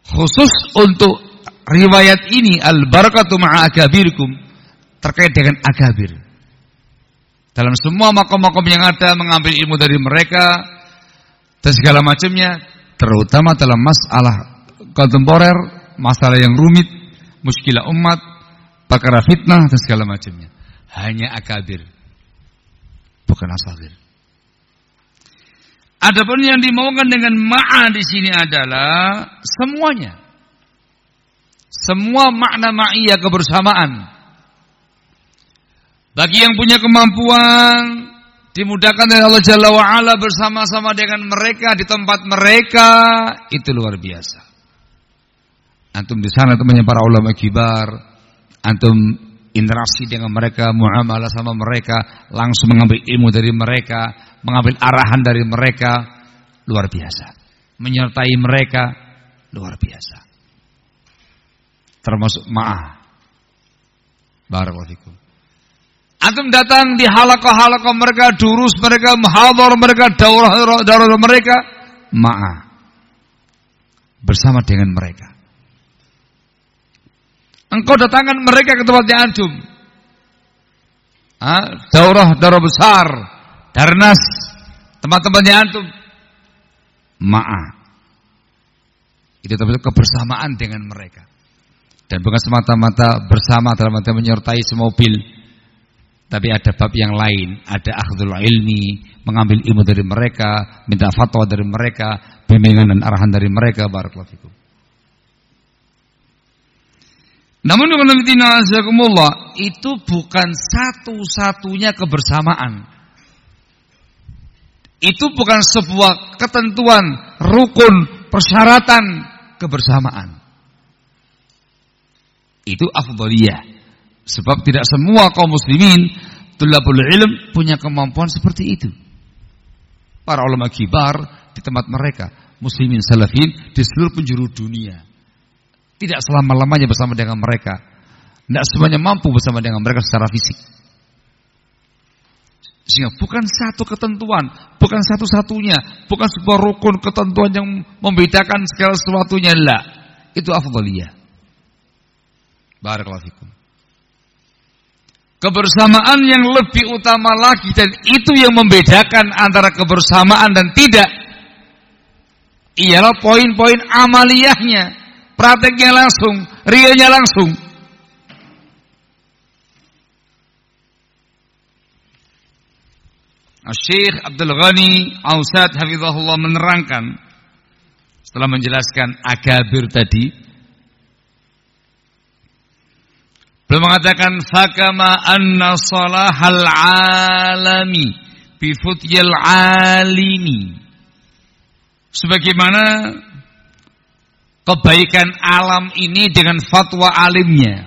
Khusus untuk riwayat ini al barakatu ma'a akabirikum terkait dengan akabir. Dalam semua makom-makom yang ada mengambil ilmu dari mereka dan segala macamnya, terutama dalam masalah kontemporer, masalah yang rumit, muskilah umat, perkara fitnah dan segala macamnya. Hanya akabir, bukan asagir. Adapun yang dimaukan dengan ma'a di sini adalah semuanya. Semua makna ma'iyah kebersamaan bagi yang punya kemampuan dimudahkan oleh Allah Jalla wa ala bersama-sama dengan mereka di tempat mereka itu luar biasa. Antum di sana temannya para ulama kibar, antum interaksi dengan mereka, muamalah sama mereka, langsung mengambil ilmu dari mereka, mengambil arahan dari mereka, luar biasa. Menyertai mereka, luar biasa. Termasuk ma'ah. Barakallahu Antum datang di halaqah-halaqah mereka, durus mereka, muhadhar mereka, daurah-daurah mereka, ma'a. Bersama dengan mereka. Engkau datangkan mereka ke tempatnya antum. Daurah-daurah besar, darnas, tempat-tempatnya antum. Ma'a. Itu termasuk kebersamaan dengan mereka. Dan bukan semata-mata bersama dalam arti menyertai semobil tapi ada bab yang lain, ada akhdul ilmi, mengambil ilmu dari mereka, minta fatwa dari mereka, bimbingan dan arahan dari mereka, barakallahu fikum. Namun itu bukan satu-satunya kebersamaan. Itu bukan sebuah ketentuan, rukun, persyaratan kebersamaan. Itu afdaliyah. Sebab tidak semua kaum muslimin tulabul ilm punya kemampuan seperti itu. Para ulama kibar di tempat mereka, muslimin salafin di seluruh penjuru dunia. Tidak selama-lamanya bersama dengan mereka. Tidak semuanya mampu bersama dengan mereka secara fisik. Sehingga bukan satu ketentuan, bukan satu-satunya, bukan sebuah rukun ketentuan yang membedakan segala sesuatunya. Lah, itu afdaliyah. Barakallahu fikum kebersamaan yang lebih utama lagi dan itu yang membedakan antara kebersamaan dan tidak ialah poin-poin amaliyahnya prakteknya langsung realnya langsung Syekh Abdul Ghani Ausad Hafizahullah menerangkan setelah menjelaskan agabir tadi Beliau mengatakan fakama anna salahal alami bi alimi. Sebagaimana kebaikan alam ini dengan fatwa alimnya.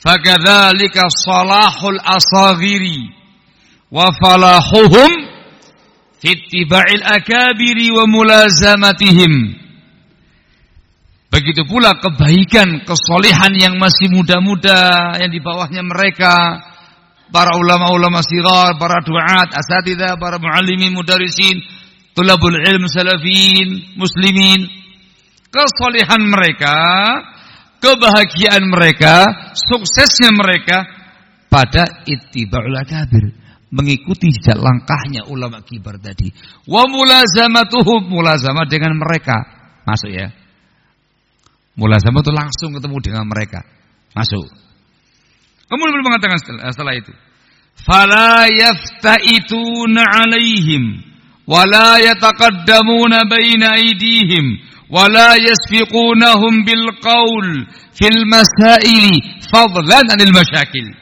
Fakadzalika salahul asaghiri wa falahuhum fi ittiba'il akabiri wa mulazamatihim. Begitu pula kebaikan, kesolehan yang masih muda-muda yang di bawahnya mereka, para ulama-ulama sigar, para duat, asatidah, para muallimin, mudarisin, tulabul ilm salafin, muslimin. Kesolehan mereka, kebahagiaan mereka, suksesnya mereka pada ittiba'ul akabir mengikuti jejak langkahnya ulama kibar tadi. Wa mulazamatuhum mulazamah dengan mereka. Masuk ya. Mulazamah itu langsung ketemu dengan mereka. Masuk. Kemudian beliau mengatakan setelah, itu. Fala yafta'ituna alaihim. Yasfiqunahum bil qawl fil masaili fadlan anil masyakil.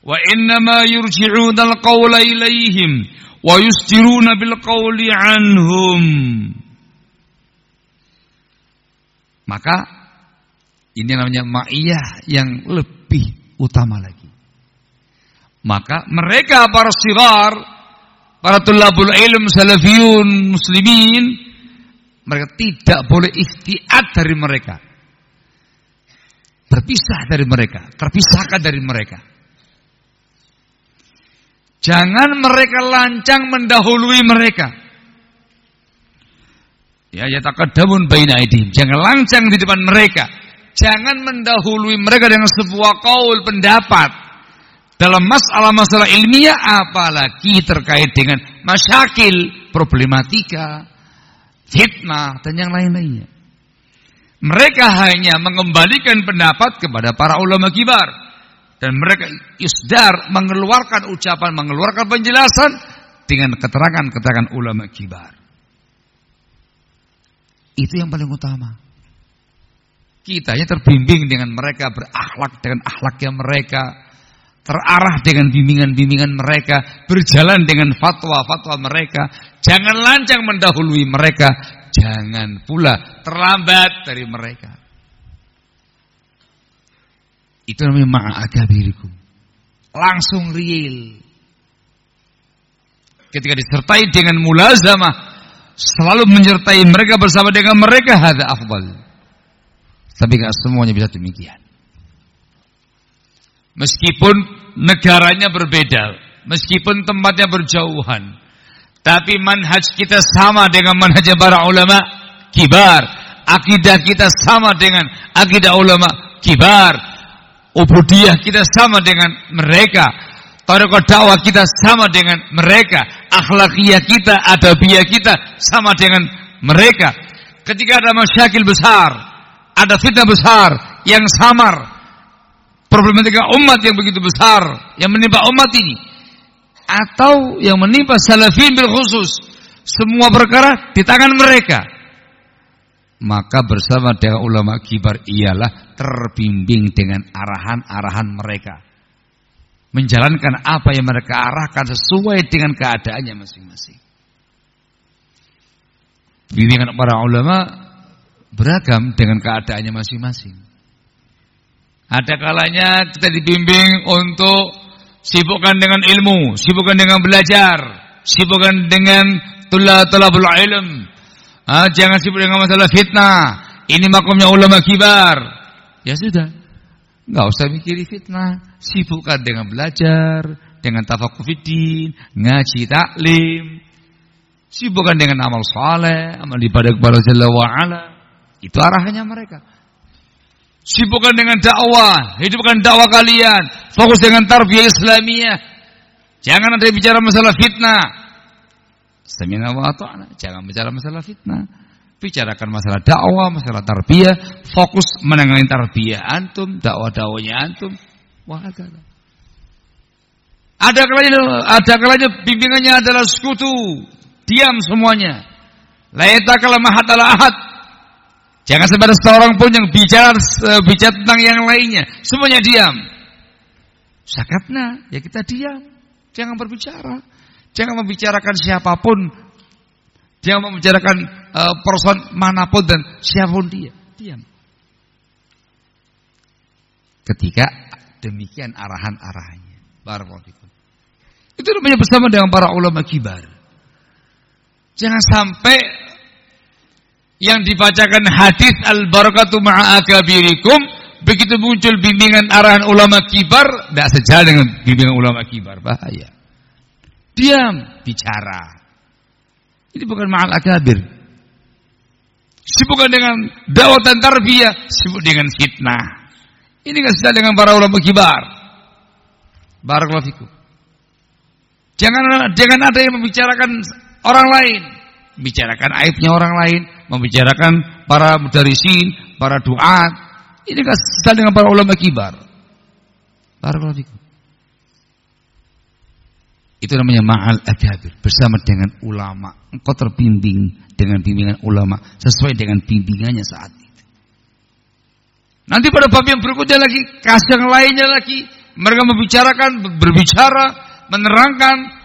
Wa innama yurji'una al qawla ilaihim. Wa yustiruna bil qawli anhum. Maka ini namanya ma'iyah yang lebih utama lagi. Maka mereka para sigar, para tulabul ilm salafiyun muslimin, mereka tidak boleh ikhtiat dari mereka. Berpisah dari mereka, terpisahkan dari mereka. Jangan mereka lancang mendahului mereka. Ya, ya takadamun baina aidihim. Jangan lancang di depan mereka. Jangan mendahului mereka dengan sebuah kaul pendapat dalam masalah-masalah ilmiah apalagi terkait dengan masyakil, problematika, fitnah dan yang lain-lainnya. Mereka hanya mengembalikan pendapat kepada para ulama kibar dan mereka isdar mengeluarkan ucapan, mengeluarkan penjelasan dengan keterangan-keterangan ulama kibar. Itu yang paling utama. Kitanya terbimbing dengan mereka, berakhlak dengan akhlaknya mereka, terarah dengan bimbingan-bimbingan mereka, berjalan dengan fatwa-fatwa mereka. Jangan lancang mendahului mereka, jangan pula terlambat dari mereka. Itu namanya ma'akabirikum. Langsung real. Ketika disertai dengan mulazamah, selalu menyertai mereka bersama dengan mereka hadza afdal. Tapi enggak semuanya bisa demikian. Meskipun negaranya berbeda, meskipun tempatnya berjauhan, tapi manhaj kita sama dengan manhaj para ulama kibar, akidah kita sama dengan akidah ulama kibar, ubudiyah kita sama dengan mereka, Tarekat dakwah kita sama dengan mereka. Akhlakiyah kita, adabiyah kita sama dengan mereka. Ketika ada masyakil besar, ada fitnah besar yang samar, problematika umat yang begitu besar yang menimpa umat ini atau yang menimpa salafin bil khusus semua perkara di tangan mereka maka bersama dengan ulama kibar ialah terbimbing dengan arahan-arahan mereka menjalankan apa yang mereka arahkan sesuai dengan keadaannya masing-masing. Bimbingan para ulama beragam dengan keadaannya masing-masing. Ada kalanya kita dibimbing untuk sibukkan dengan ilmu, sibukkan dengan belajar, sibukkan dengan tulabul ilm. Ah, jangan sibuk dengan masalah fitnah. Ini makamnya ulama kibar. Ya sudah, Enggak usah mikiri fitnah, sibukkan dengan belajar, dengan tafakufidin, ngaji taklim. Sibukkan dengan amal saleh, amal ibadah kepada ala. Itu arahannya mereka. Sibukkan dengan dakwah, hidupkan dakwah kalian, fokus dengan tarbiyah Islamiyah. Jangan ada bicara masalah fitnah. Semina wa ta'ala, jangan bicara masalah fitnah bicarakan masalah dakwah, masalah tarbiyah, fokus menangani tarbiyah antum, dakwah-dakwahnya antum. Wah, Ada kalanya ada kalanya bimbingannya adalah sekutu, diam semuanya. La yatakallama mahatala ahad. Jangan sebatas seorang pun yang bicara bicara tentang yang lainnya, semuanya diam. Sakatna, ya kita diam. Jangan berbicara. Jangan membicarakan siapa pun dia membicarakan uh, person mana pun dan siapa pun dia. Diam. Ketika demikian arahan-arahannya. Barakallahu Itu namanya bersama dengan para ulama kibar. Jangan sampai yang dibacakan hadis al-barakatu ma'a akabirikum begitu muncul bimbingan arahan ulama kibar tidak sejalan dengan bimbingan ulama kibar bahaya diam bicara ini bukan ma'al akabir. Sibukkan dengan dakwah dan tarbiyah, sibuk dengan fitnah. Ini kan sedang dengan para ulama kibar. Barakallahu fikum. Jangan jangan ada yang membicarakan orang lain, membicarakan aibnya orang lain, membicarakan para mudarisin, para duat. Ini kan sedang dengan para ulama kibar. Barakallahu fikum. Itu namanya ma'al akabir bersama dengan ulama. Engkau terbimbing dengan bimbingan ulama sesuai dengan bimbingannya saat itu. Nanti pada bab yang berikutnya lagi, kasih yang lainnya lagi, mereka membicarakan, berbicara, menerangkan,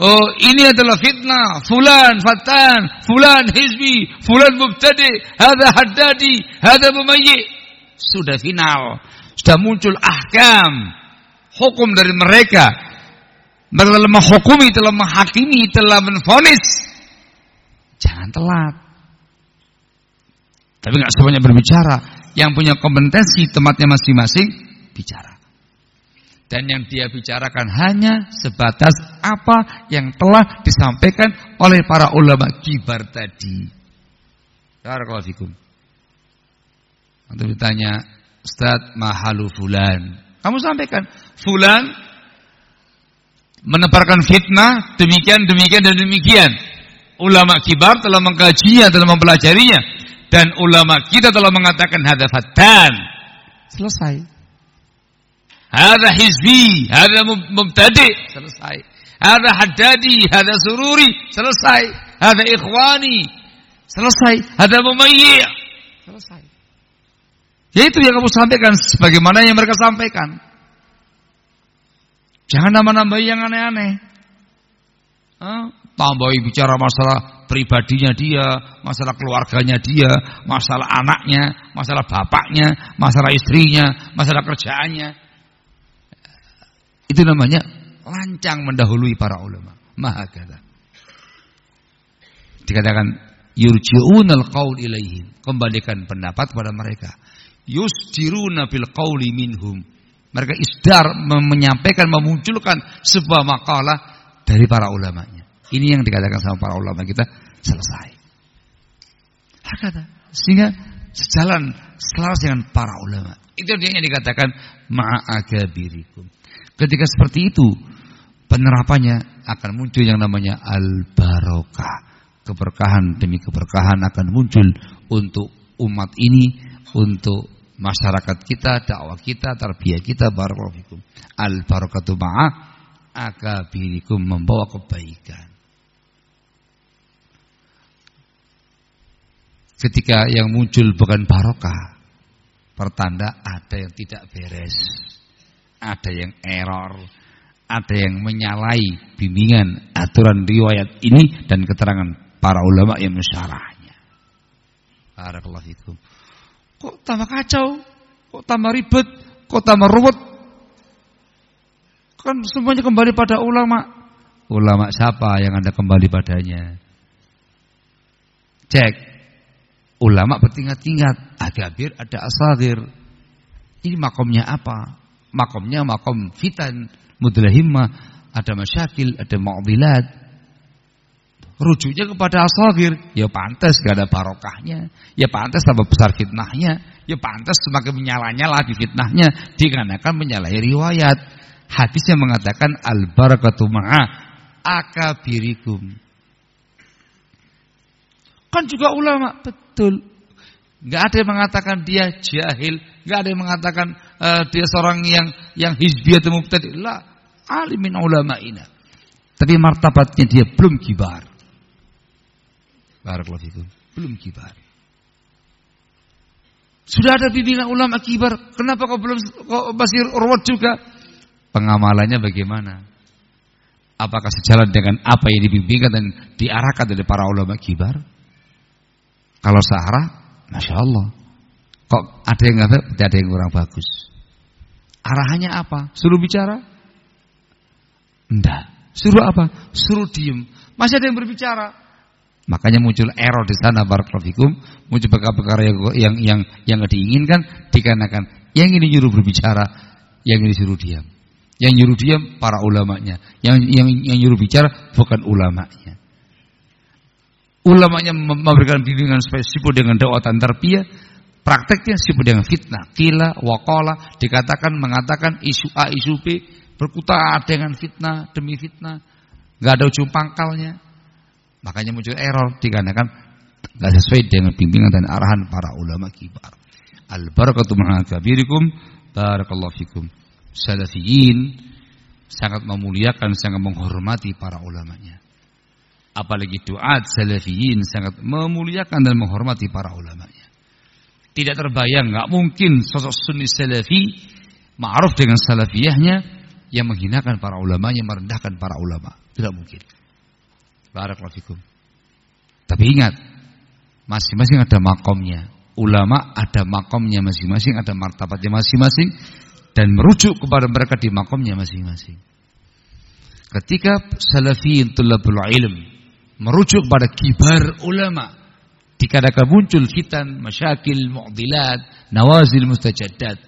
oh ini adalah fitnah, fulan fatan, fulan hizbi, fulan mubtadi, hada haddadi, hada mumayyi. Sudah final, sudah muncul ahkam, hukum dari mereka mereka telah menghukumi, telah menghakimi, telah menfonis. Jangan telat. Tapi nggak semuanya berbicara. Yang punya kompetensi tempatnya masing-masing bicara. Dan yang dia bicarakan hanya sebatas apa yang telah disampaikan oleh para ulama kibar tadi. Barakallahu. Untuk ditanya, Ustaz mahalu fulan. Kamu sampaikan, fulan menebarkan fitnah demikian, demikian, dan demikian. Ulama kibar telah mengkajinya, telah mempelajarinya. Dan ulama kita telah mengatakan hadafatan. Selesai. Hada hizbi, hada mubtadi, selesai. Hada haddadi, hada sururi, selesai. Hada ikhwani, selesai. Hada mumayyi', selesai. Ya itu yang kamu sampaikan sebagaimana yang mereka sampaikan. Jangan nambah-nambah yang aneh-aneh. Tambahi bicara masalah pribadinya dia, masalah keluarganya dia, masalah anaknya, masalah bapaknya, masalah istrinya, masalah kerjaannya. Itu namanya lancang mendahului para ulama. Maha kata. Dikatakan yurji'unal qaul ilaihim. Kembalikan pendapat kepada mereka. Yusdiruna bil qauli minhum. Mereka isdar menyampaikan, memunculkan sebuah makalah dari para ulamanya. Ini yang dikatakan sama para ulama kita selesai. Hakata. Sehingga sejalan selaras dengan para ulama. Itu yang dikatakan ma'agabirikum. Ketika seperti itu, penerapannya akan muncul yang namanya al-barokah. Keberkahan demi keberkahan akan muncul untuk umat ini, untuk masyarakat kita, dakwah kita, tarbiyah kita, barakallahu Al-barakatu ma'a akabirikum membawa kebaikan. Ketika yang muncul bukan barokah, pertanda ada yang tidak beres ada yang error, ada yang menyalahi bimbingan aturan riwayat ini dan keterangan para ulama yang mensyarahnya. Barakallahu fikum. Kok tambah kacau? Kok tambah ribet? Kok tambah ruwet? Kan semuanya kembali pada ulama. Ulama siapa yang Anda kembali padanya? Cek. Ulama bertingkat-tingkat. Agabir ada asagir. Ini makomnya apa? Makomnya makom fitan mudlahimah ada masyakil ada mu'dilat rujuknya kepada asagir ya pantas gak ada barokahnya. Ya pantas tambah besar fitnahnya. Ya pantas semakin menyala-nyala di fitnahnya. Dikarenakan menyalahi riwayat. Hadis yang mengatakan al barakatu ma'a akabirikum. Kan juga ulama betul. Nggak ada yang mengatakan dia jahil. Nggak ada yang mengatakan uh, dia seorang yang yang hizbiyah atau mubtadi. La, alimin ulama'ina. Tapi martabatnya dia belum kibar. Barakallahu fikum. Belum kibar. Sudah ada bimbingan ulama kibar, kenapa kau belum kau masih urwat juga? Pengamalannya bagaimana? Apakah sejalan dengan apa yang dibimbingkan dan diarahkan dari para ulama kibar? Kalau searah, masya Allah. Kok ada yang nggak ada yang kurang bagus. Arahannya apa? Suruh bicara? Enggak. Suruh apa? Suruh diem. Masih ada yang berbicara. Makanya muncul error di sana barakallahu muncul perkara-perkara yang yang yang yang diinginkan dikarenakan yang ini nyuruh berbicara, yang ini suruh diam. Yang nyuruh diam para ulamanya, yang yang yang nyuruh bicara bukan ulamanya. Ulamanya memberikan bimbingan spesifik dengan dakwah tarbiyah, Prakteknya disebut dengan fitnah. Kila, wakola, dikatakan, mengatakan isu A, isu B, berkutat dengan fitnah demi fitnah. Gak ada ujung pangkalnya. Makanya muncul error dikarenakan gak sesuai dengan bimbingan dan arahan para ulama kibar. Al-barakatu ma'akabirikum, barakallahu fikum. Salafiyin sangat memuliakan, sangat menghormati para ulamanya. Apalagi doa salafiyin sangat memuliakan dan menghormati para ulamanya. Tidak terbayang, nggak mungkin sosok sunni salafi ma'ruf dengan salafiyahnya yang menghinakan para ulama, yang merendahkan para ulama. Tidak mungkin. Barakallahu fikum. Tapi ingat, masing-masing ada makomnya. Ulama ada makomnya masing-masing, ada martabatnya masing-masing dan merujuk kepada mereka di makomnya masing-masing. Ketika salafiyin tulabul ilm merujuk pada kibar ulama, dikadang muncul fitan, masyakil, mu'dilat, nawazil mustajaddat,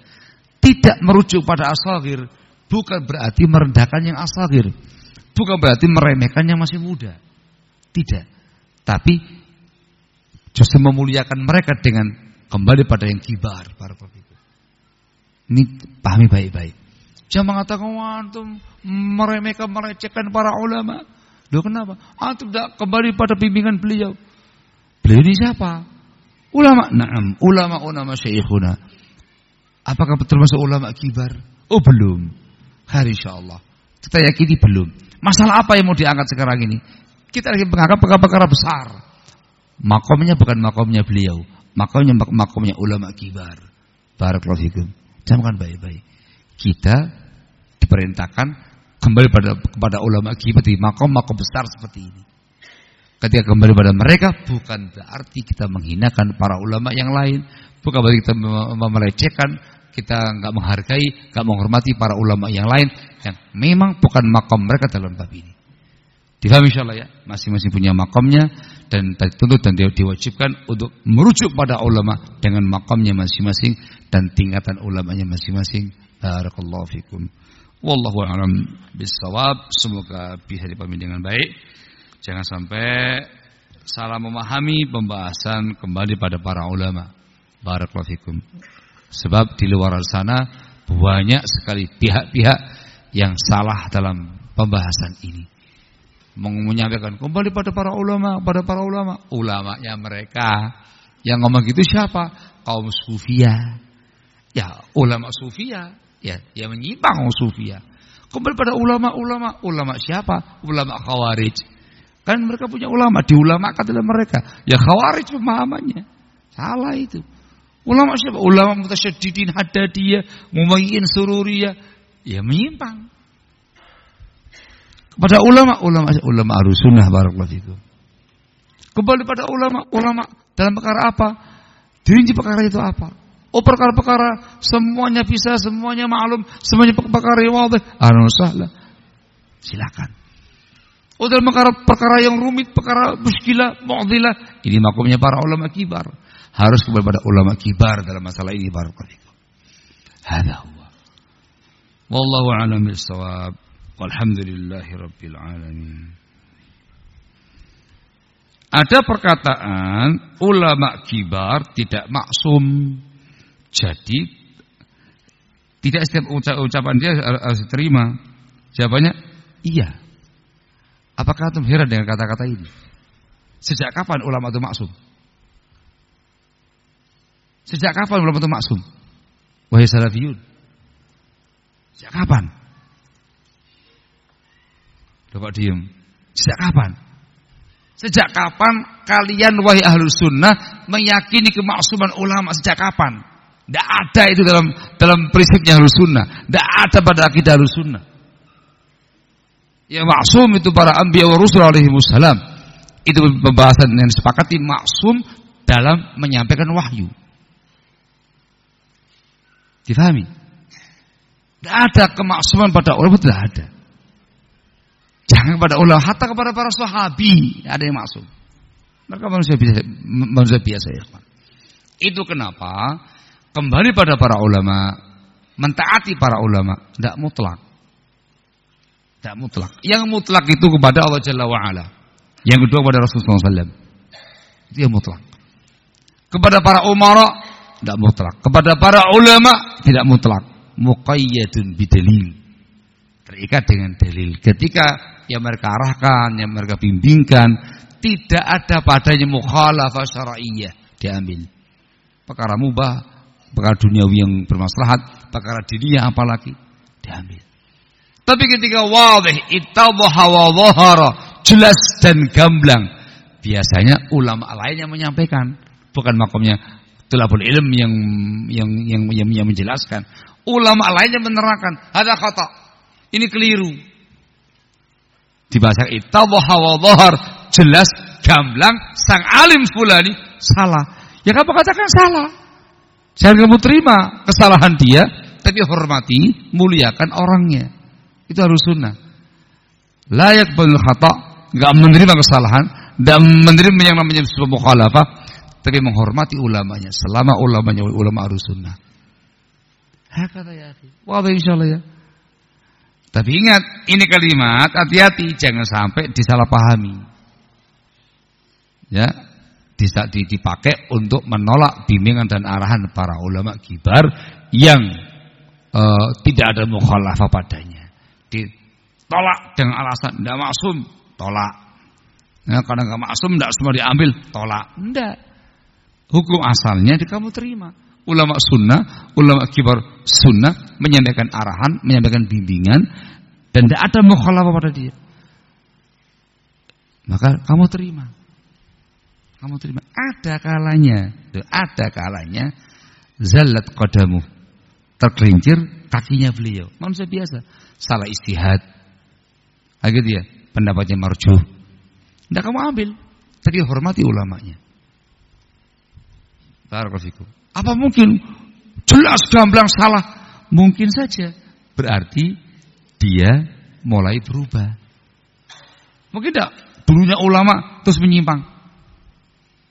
tidak merujuk pada asagir, bukan berarti merendahkan yang asagir, bukan berarti meremehkan yang masih muda. Tidak. Tapi justru memuliakan mereka dengan kembali pada yang kibar. Ini pahami baik-baik. Jangan mengatakan antum meremehkan, merecehkan para ulama. Loh kenapa? Antum tidak kembali pada bimbingan beliau. Beliau ini siapa? Ulama. Naam, ulama-ulama syekhuna. Apakah betul masuk ulama kibar? Oh belum. Hari insyaAllah. Kita yakini belum. Masalah apa yang mau diangkat sekarang ini? Kita lagi mengangkat perkara-perkara besar. Makomnya bukan makomnya beliau. Makomnya makomnya ulama kibar. Barakallahu fikum. Camkan baik-baik. Kita diperintahkan kembali pada kepada ulama kibat di makom-makom besar seperti ini. Ketika kembali pada mereka bukan berarti kita menghinakan para ulama yang lain, bukan berarti kita melecehkan, kita nggak menghargai, nggak menghormati para ulama yang lain yang memang bukan makom mereka dalam bab ini. Difahami insyaallah ya, masing-masing punya makomnya dan tentu dan diwajibkan untuk merujuk pada ulama dengan makomnya masing-masing dan tingkatan ulamanya masing-masing. Barakallahu fikum. Wallahu a'lam bisawab. Semoga bisa dipahami dengan baik. Jangan sampai salah memahami pembahasan kembali pada para ulama. Barakallahu fikum. Sebab di luar sana banyak sekali pihak-pihak yang salah dalam pembahasan ini. Menyampaikan kembali pada para ulama, pada para ulama. Ulamanya mereka. Yang ngomong gitu siapa? Kaum sufia. Ya, ulama sufia ya yang menyimpang sufia. Kembali pada ulama-ulama, ulama siapa? Ulama khawarij. Kan mereka punya ulama, diulamakan dalam mereka. Ya khawarij pemahamannya. Salah itu. Ulama siapa? Ulama mutasyadidin hadadiyah, mumayyin sururiyah. Ya menyimpang. Kepada ulama, ulama ulama arus sunnah barakallahu fikum. Kembali pada ulama, ulama dalam perkara apa? Dirinci perkara itu apa? Oh perkara-perkara semuanya bisa, semuanya maklum, semuanya perkara yang wadih. Anu sahla. Silakan. Oh dalam perkara, perkara yang rumit, perkara muskilah, mu'dilah. Ini makumnya para ulama kibar. Harus kepada ulama kibar dalam masalah ini barakallahu. Hada huwa. Wallahu a'lam bissawab. Walhamdulillahi rabbil alamin. Ada perkataan ulama kibar tidak maksum. Jadi tidak setiap ucapan dia harus diterima. Jawabannya iya. Apakah antum heran dengan kata-kata ini? Sejak kapan ulama itu maksum? Sejak kapan ulama itu maksum? Wahai salafiyun. Sejak kapan? Coba diem. Sejak kapan? Sejak kapan kalian wahai ahlus sunnah meyakini kemaksuman ulama sejak kapan? Tidak ada itu dalam dalam prinsipnya harus sunnah. Tidak ada pada akidah harus sunnah. Ya maksum itu para ambiya wa rusul alaihi wassalam. Itu pembahasan yang disepakati maksum dalam menyampaikan wahyu. Difahami? Tidak ada kemaksuman pada ulama tidak ada. Jangan kepada ulama, hatta kepada para sahabi ada yang maksum. Mereka manusia biasa, manusia biasa ya. Itu kenapa kembali pada para ulama, mentaati para ulama, tidak mutlak. Tidak mutlak. Yang mutlak itu kepada Allah Jalla wa'ala. Yang kedua kepada Rasulullah SAW. Itu yang mutlak. Kepada para umara, tidak mutlak. Kepada para ulama, tidak mutlak. Muqayyadun bidalil. Terikat dengan dalil. Ketika yang mereka arahkan, yang mereka bimbingkan, tidak ada padanya mukhalafah syara'iyah diambil. Perkara mubah, perkara duniawi yang bermaslahat, perkara dunia apalagi diambil. Tapi ketika wadih ittadhaha wa dhahara, jelas dan gamblang, biasanya ulama lain yang menyampaikan, bukan makamnya tulabul ilm yang yang yang yang, yang menjelaskan. Ulama lain yang menerangkan, ada kata ini keliru. Di bahasa ittadhaha wa dhahar, jelas gamblang sang alim fulani salah. Ya kamu katakan salah. Jangan kamu terima kesalahan dia, tapi hormati, muliakan orangnya. Itu harus sunnah. layak yakbalul khata, enggak menerima kesalahan dan menerima yang namanya sebuah mukhalafah, tapi menghormati ulamanya selama ulamanya ulama arus sunnah. Hakata ya akhi. Wadah insyaallah ya. Tapi ingat, ini kalimat hati-hati jangan sampai disalahpahami. Ya, dipakai untuk menolak bimbingan dan arahan para ulama kibar yang uh, tidak ada mukhalafah padanya. Ditolak dengan alasan tidak maksum, tolak. Ya, karena nggak maksum tidak semua diambil, tolak. Tidak. Hukum asalnya di kamu terima ulama sunnah, ulama kibar sunnah menyampaikan arahan, menyampaikan bimbingan dan tidak ada mukhalafah pada dia. Maka kamu terima. Kamu terima. Ada kalanya, ada kalanya zalat qadamu. Tergelincir kakinya beliau. Manusia biasa, salah istihad. Agar dia pendapatnya marjuh. Tidak kamu ambil, tapi hormati ulamanya. Barakallahu apa mungkin jelas gamblang salah? Mungkin saja. Berarti dia mulai berubah. Mungkin tidak dulunya ulama terus menyimpang.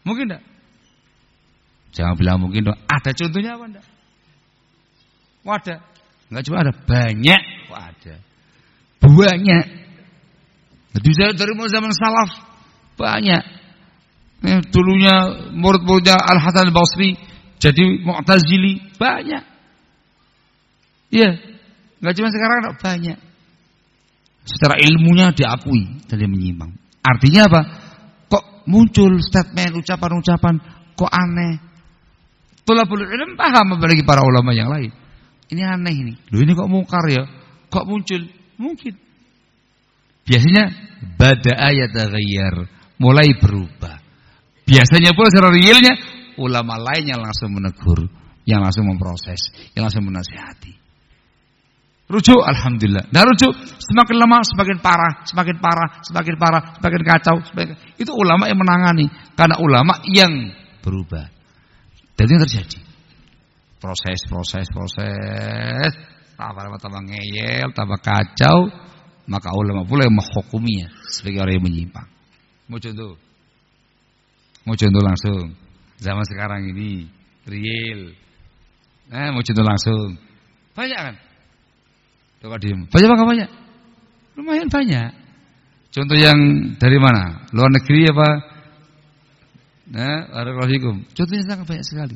Mungkin tidak. Jangan bilang mungkin dong. Ada contohnya apa enggak? Wadah. Enggak cuma ada, banyak. Wah ada. Banyak. Jadi dari zaman salaf banyak. Eh, dulunya murid-muridnya Al Hasan Basri jadi Mu'tazili banyak. Iya, nggak cuma sekarang banyak. Secara ilmunya diakui dan dia menyimpang. Artinya apa? Kok muncul statement ucapan-ucapan kok aneh? Tulabul ilm paham apalagi para ulama yang lain. Ini aneh ini. Loh ini kok mungkar ya? Kok muncul? Mungkin. Biasanya bada ayat mulai berubah. Biasanya pula secara realnya ulama lain yang langsung menegur, yang langsung memproses, yang langsung menasihati. Rujuk alhamdulillah. Nah rujuk semakin lama semakin parah, semakin parah, semakin parah, semakin kacau, semakin itu ulama yang menangani karena ulama yang berubah. Dan itu terjadi. Proses, proses, proses, tambah tambah ngeyel, tambah kacau, maka ulama pula yang menghukuminya sebagai orang yang menyimpang. Mau contoh? Mau contoh langsung zaman sekarang ini real. Eh, mau contoh langsung. Banyak kan? Coba diem. Banyak apa banyak? Lumayan banyak. Contoh yang dari mana? Luar negeri apa? Nah, Assalamualaikum. Contohnya sangat banyak sekali.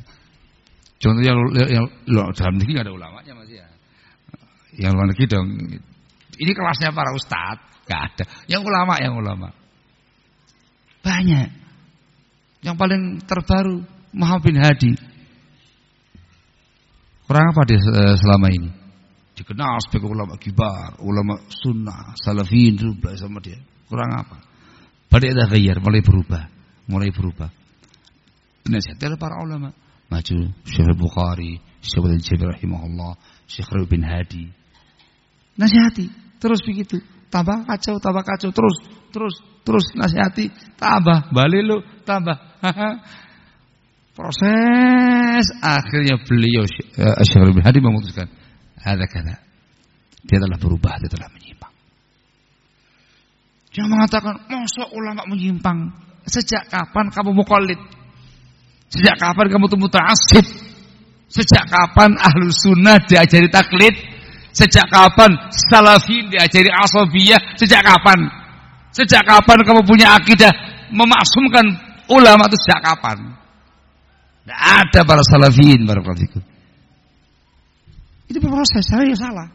Contoh yang, yang, yang dalam negeri ada ulamanya ya. Yang luar negeri dong. Ini kelasnya para ustadz, gak ada. Yang ulama, yang ulama. Banyak. Yang paling terbaru Muhammad bin Hadi. Kurang apa dia eh, selama ini? Dikenal sebagai ulama kibar, ulama sunnah, salafin juga sama dia. Kurang apa? Pada ada gayar, mulai berubah, mulai berubah. Nasihat dari para ulama. Maju Syekh Bukhari, Syekh Al-Jabir rahimahullah, Syekh bin Hadi. Nasihati, terus begitu. Tambah kacau, tambah kacau, terus, terus, terus nasihati, tambah, balik lu, tambah. Proses akhirnya beliau uh, Syekh bin Hadi memutuskan ada kata dia telah berubah, dia telah menyimpang. Jangan mengatakan, masa ulama menyimpang? Sejak kapan kamu mukallid? Sejak kapan kamu tumbuh ta'asib? Sejak kapan ahlu sunnah diajari taklid? Sejak kapan salafin diajari asabiyah? Sejak kapan? Sejak kapan kamu punya akidah memaksumkan ulama itu sejak kapan? Tidak ada para salafin barakallahu Itu proses, saya salah.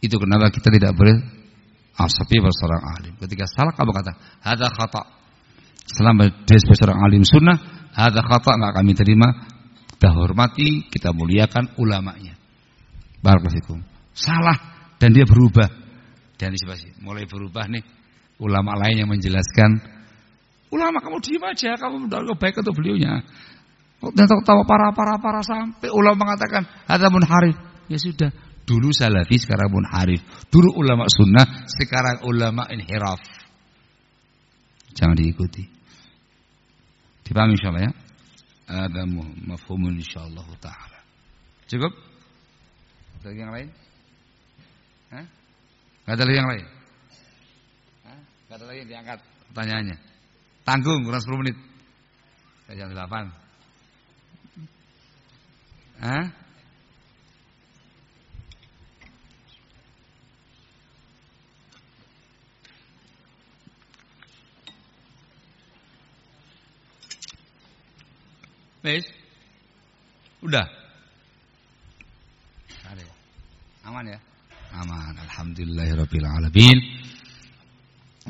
Itu kenapa kita tidak boleh asabi seorang alim. Ketika salah kamu kata, ada khata. Selama dia sebagai seorang alim sunnah, ada khata nggak kami terima. Kita hormati, kita muliakan ulamanya. Barakallahu Salah dan dia berubah. Dan mulai berubah nih ulama lain yang menjelaskan ulama kamu diam aja, kamu mendoakan baik untuk beliaunya. Dan tahu para para para sampai ulama mengatakan ada munharif. Ya sudah, dulu salafi sekarang munharif. Dulu ulama sunnah, sekarang ulama inhiraf. Jangan diikuti. Dipahami insyaallah ya? Ada mafhumun insyaallah taala. Cukup? Ada yang lain? Hah? Gak ada yang lain? Kata lagi diangkat pertanyaannya. Tanggung kurang 10 menit. Jam 8. Hah? Wes? Udah? Aman ya? Aman. Alhamdulillahirabbil alamin.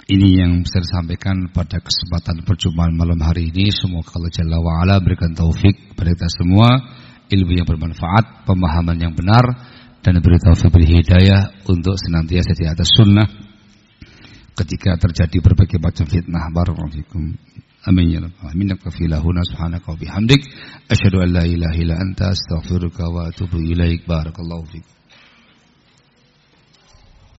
Ini yang saya sampaikan pada kesempatan perjumpaan malam hari ini. Semoga Allah Jalla wa'ala berikan taufik pada kita semua. Ilmu yang bermanfaat, pemahaman yang benar. Dan beri taufik beri hidayah untuk senantiasa di atas sunnah. Ketika terjadi berbagai macam fitnah. Barakallahu Amin ya rabbal alamin. Nakfi lahuna subhanaka wa bihamdik asyhadu an la ilaha illa anta astaghfiruka wa atubu ilaik. Barakallahu.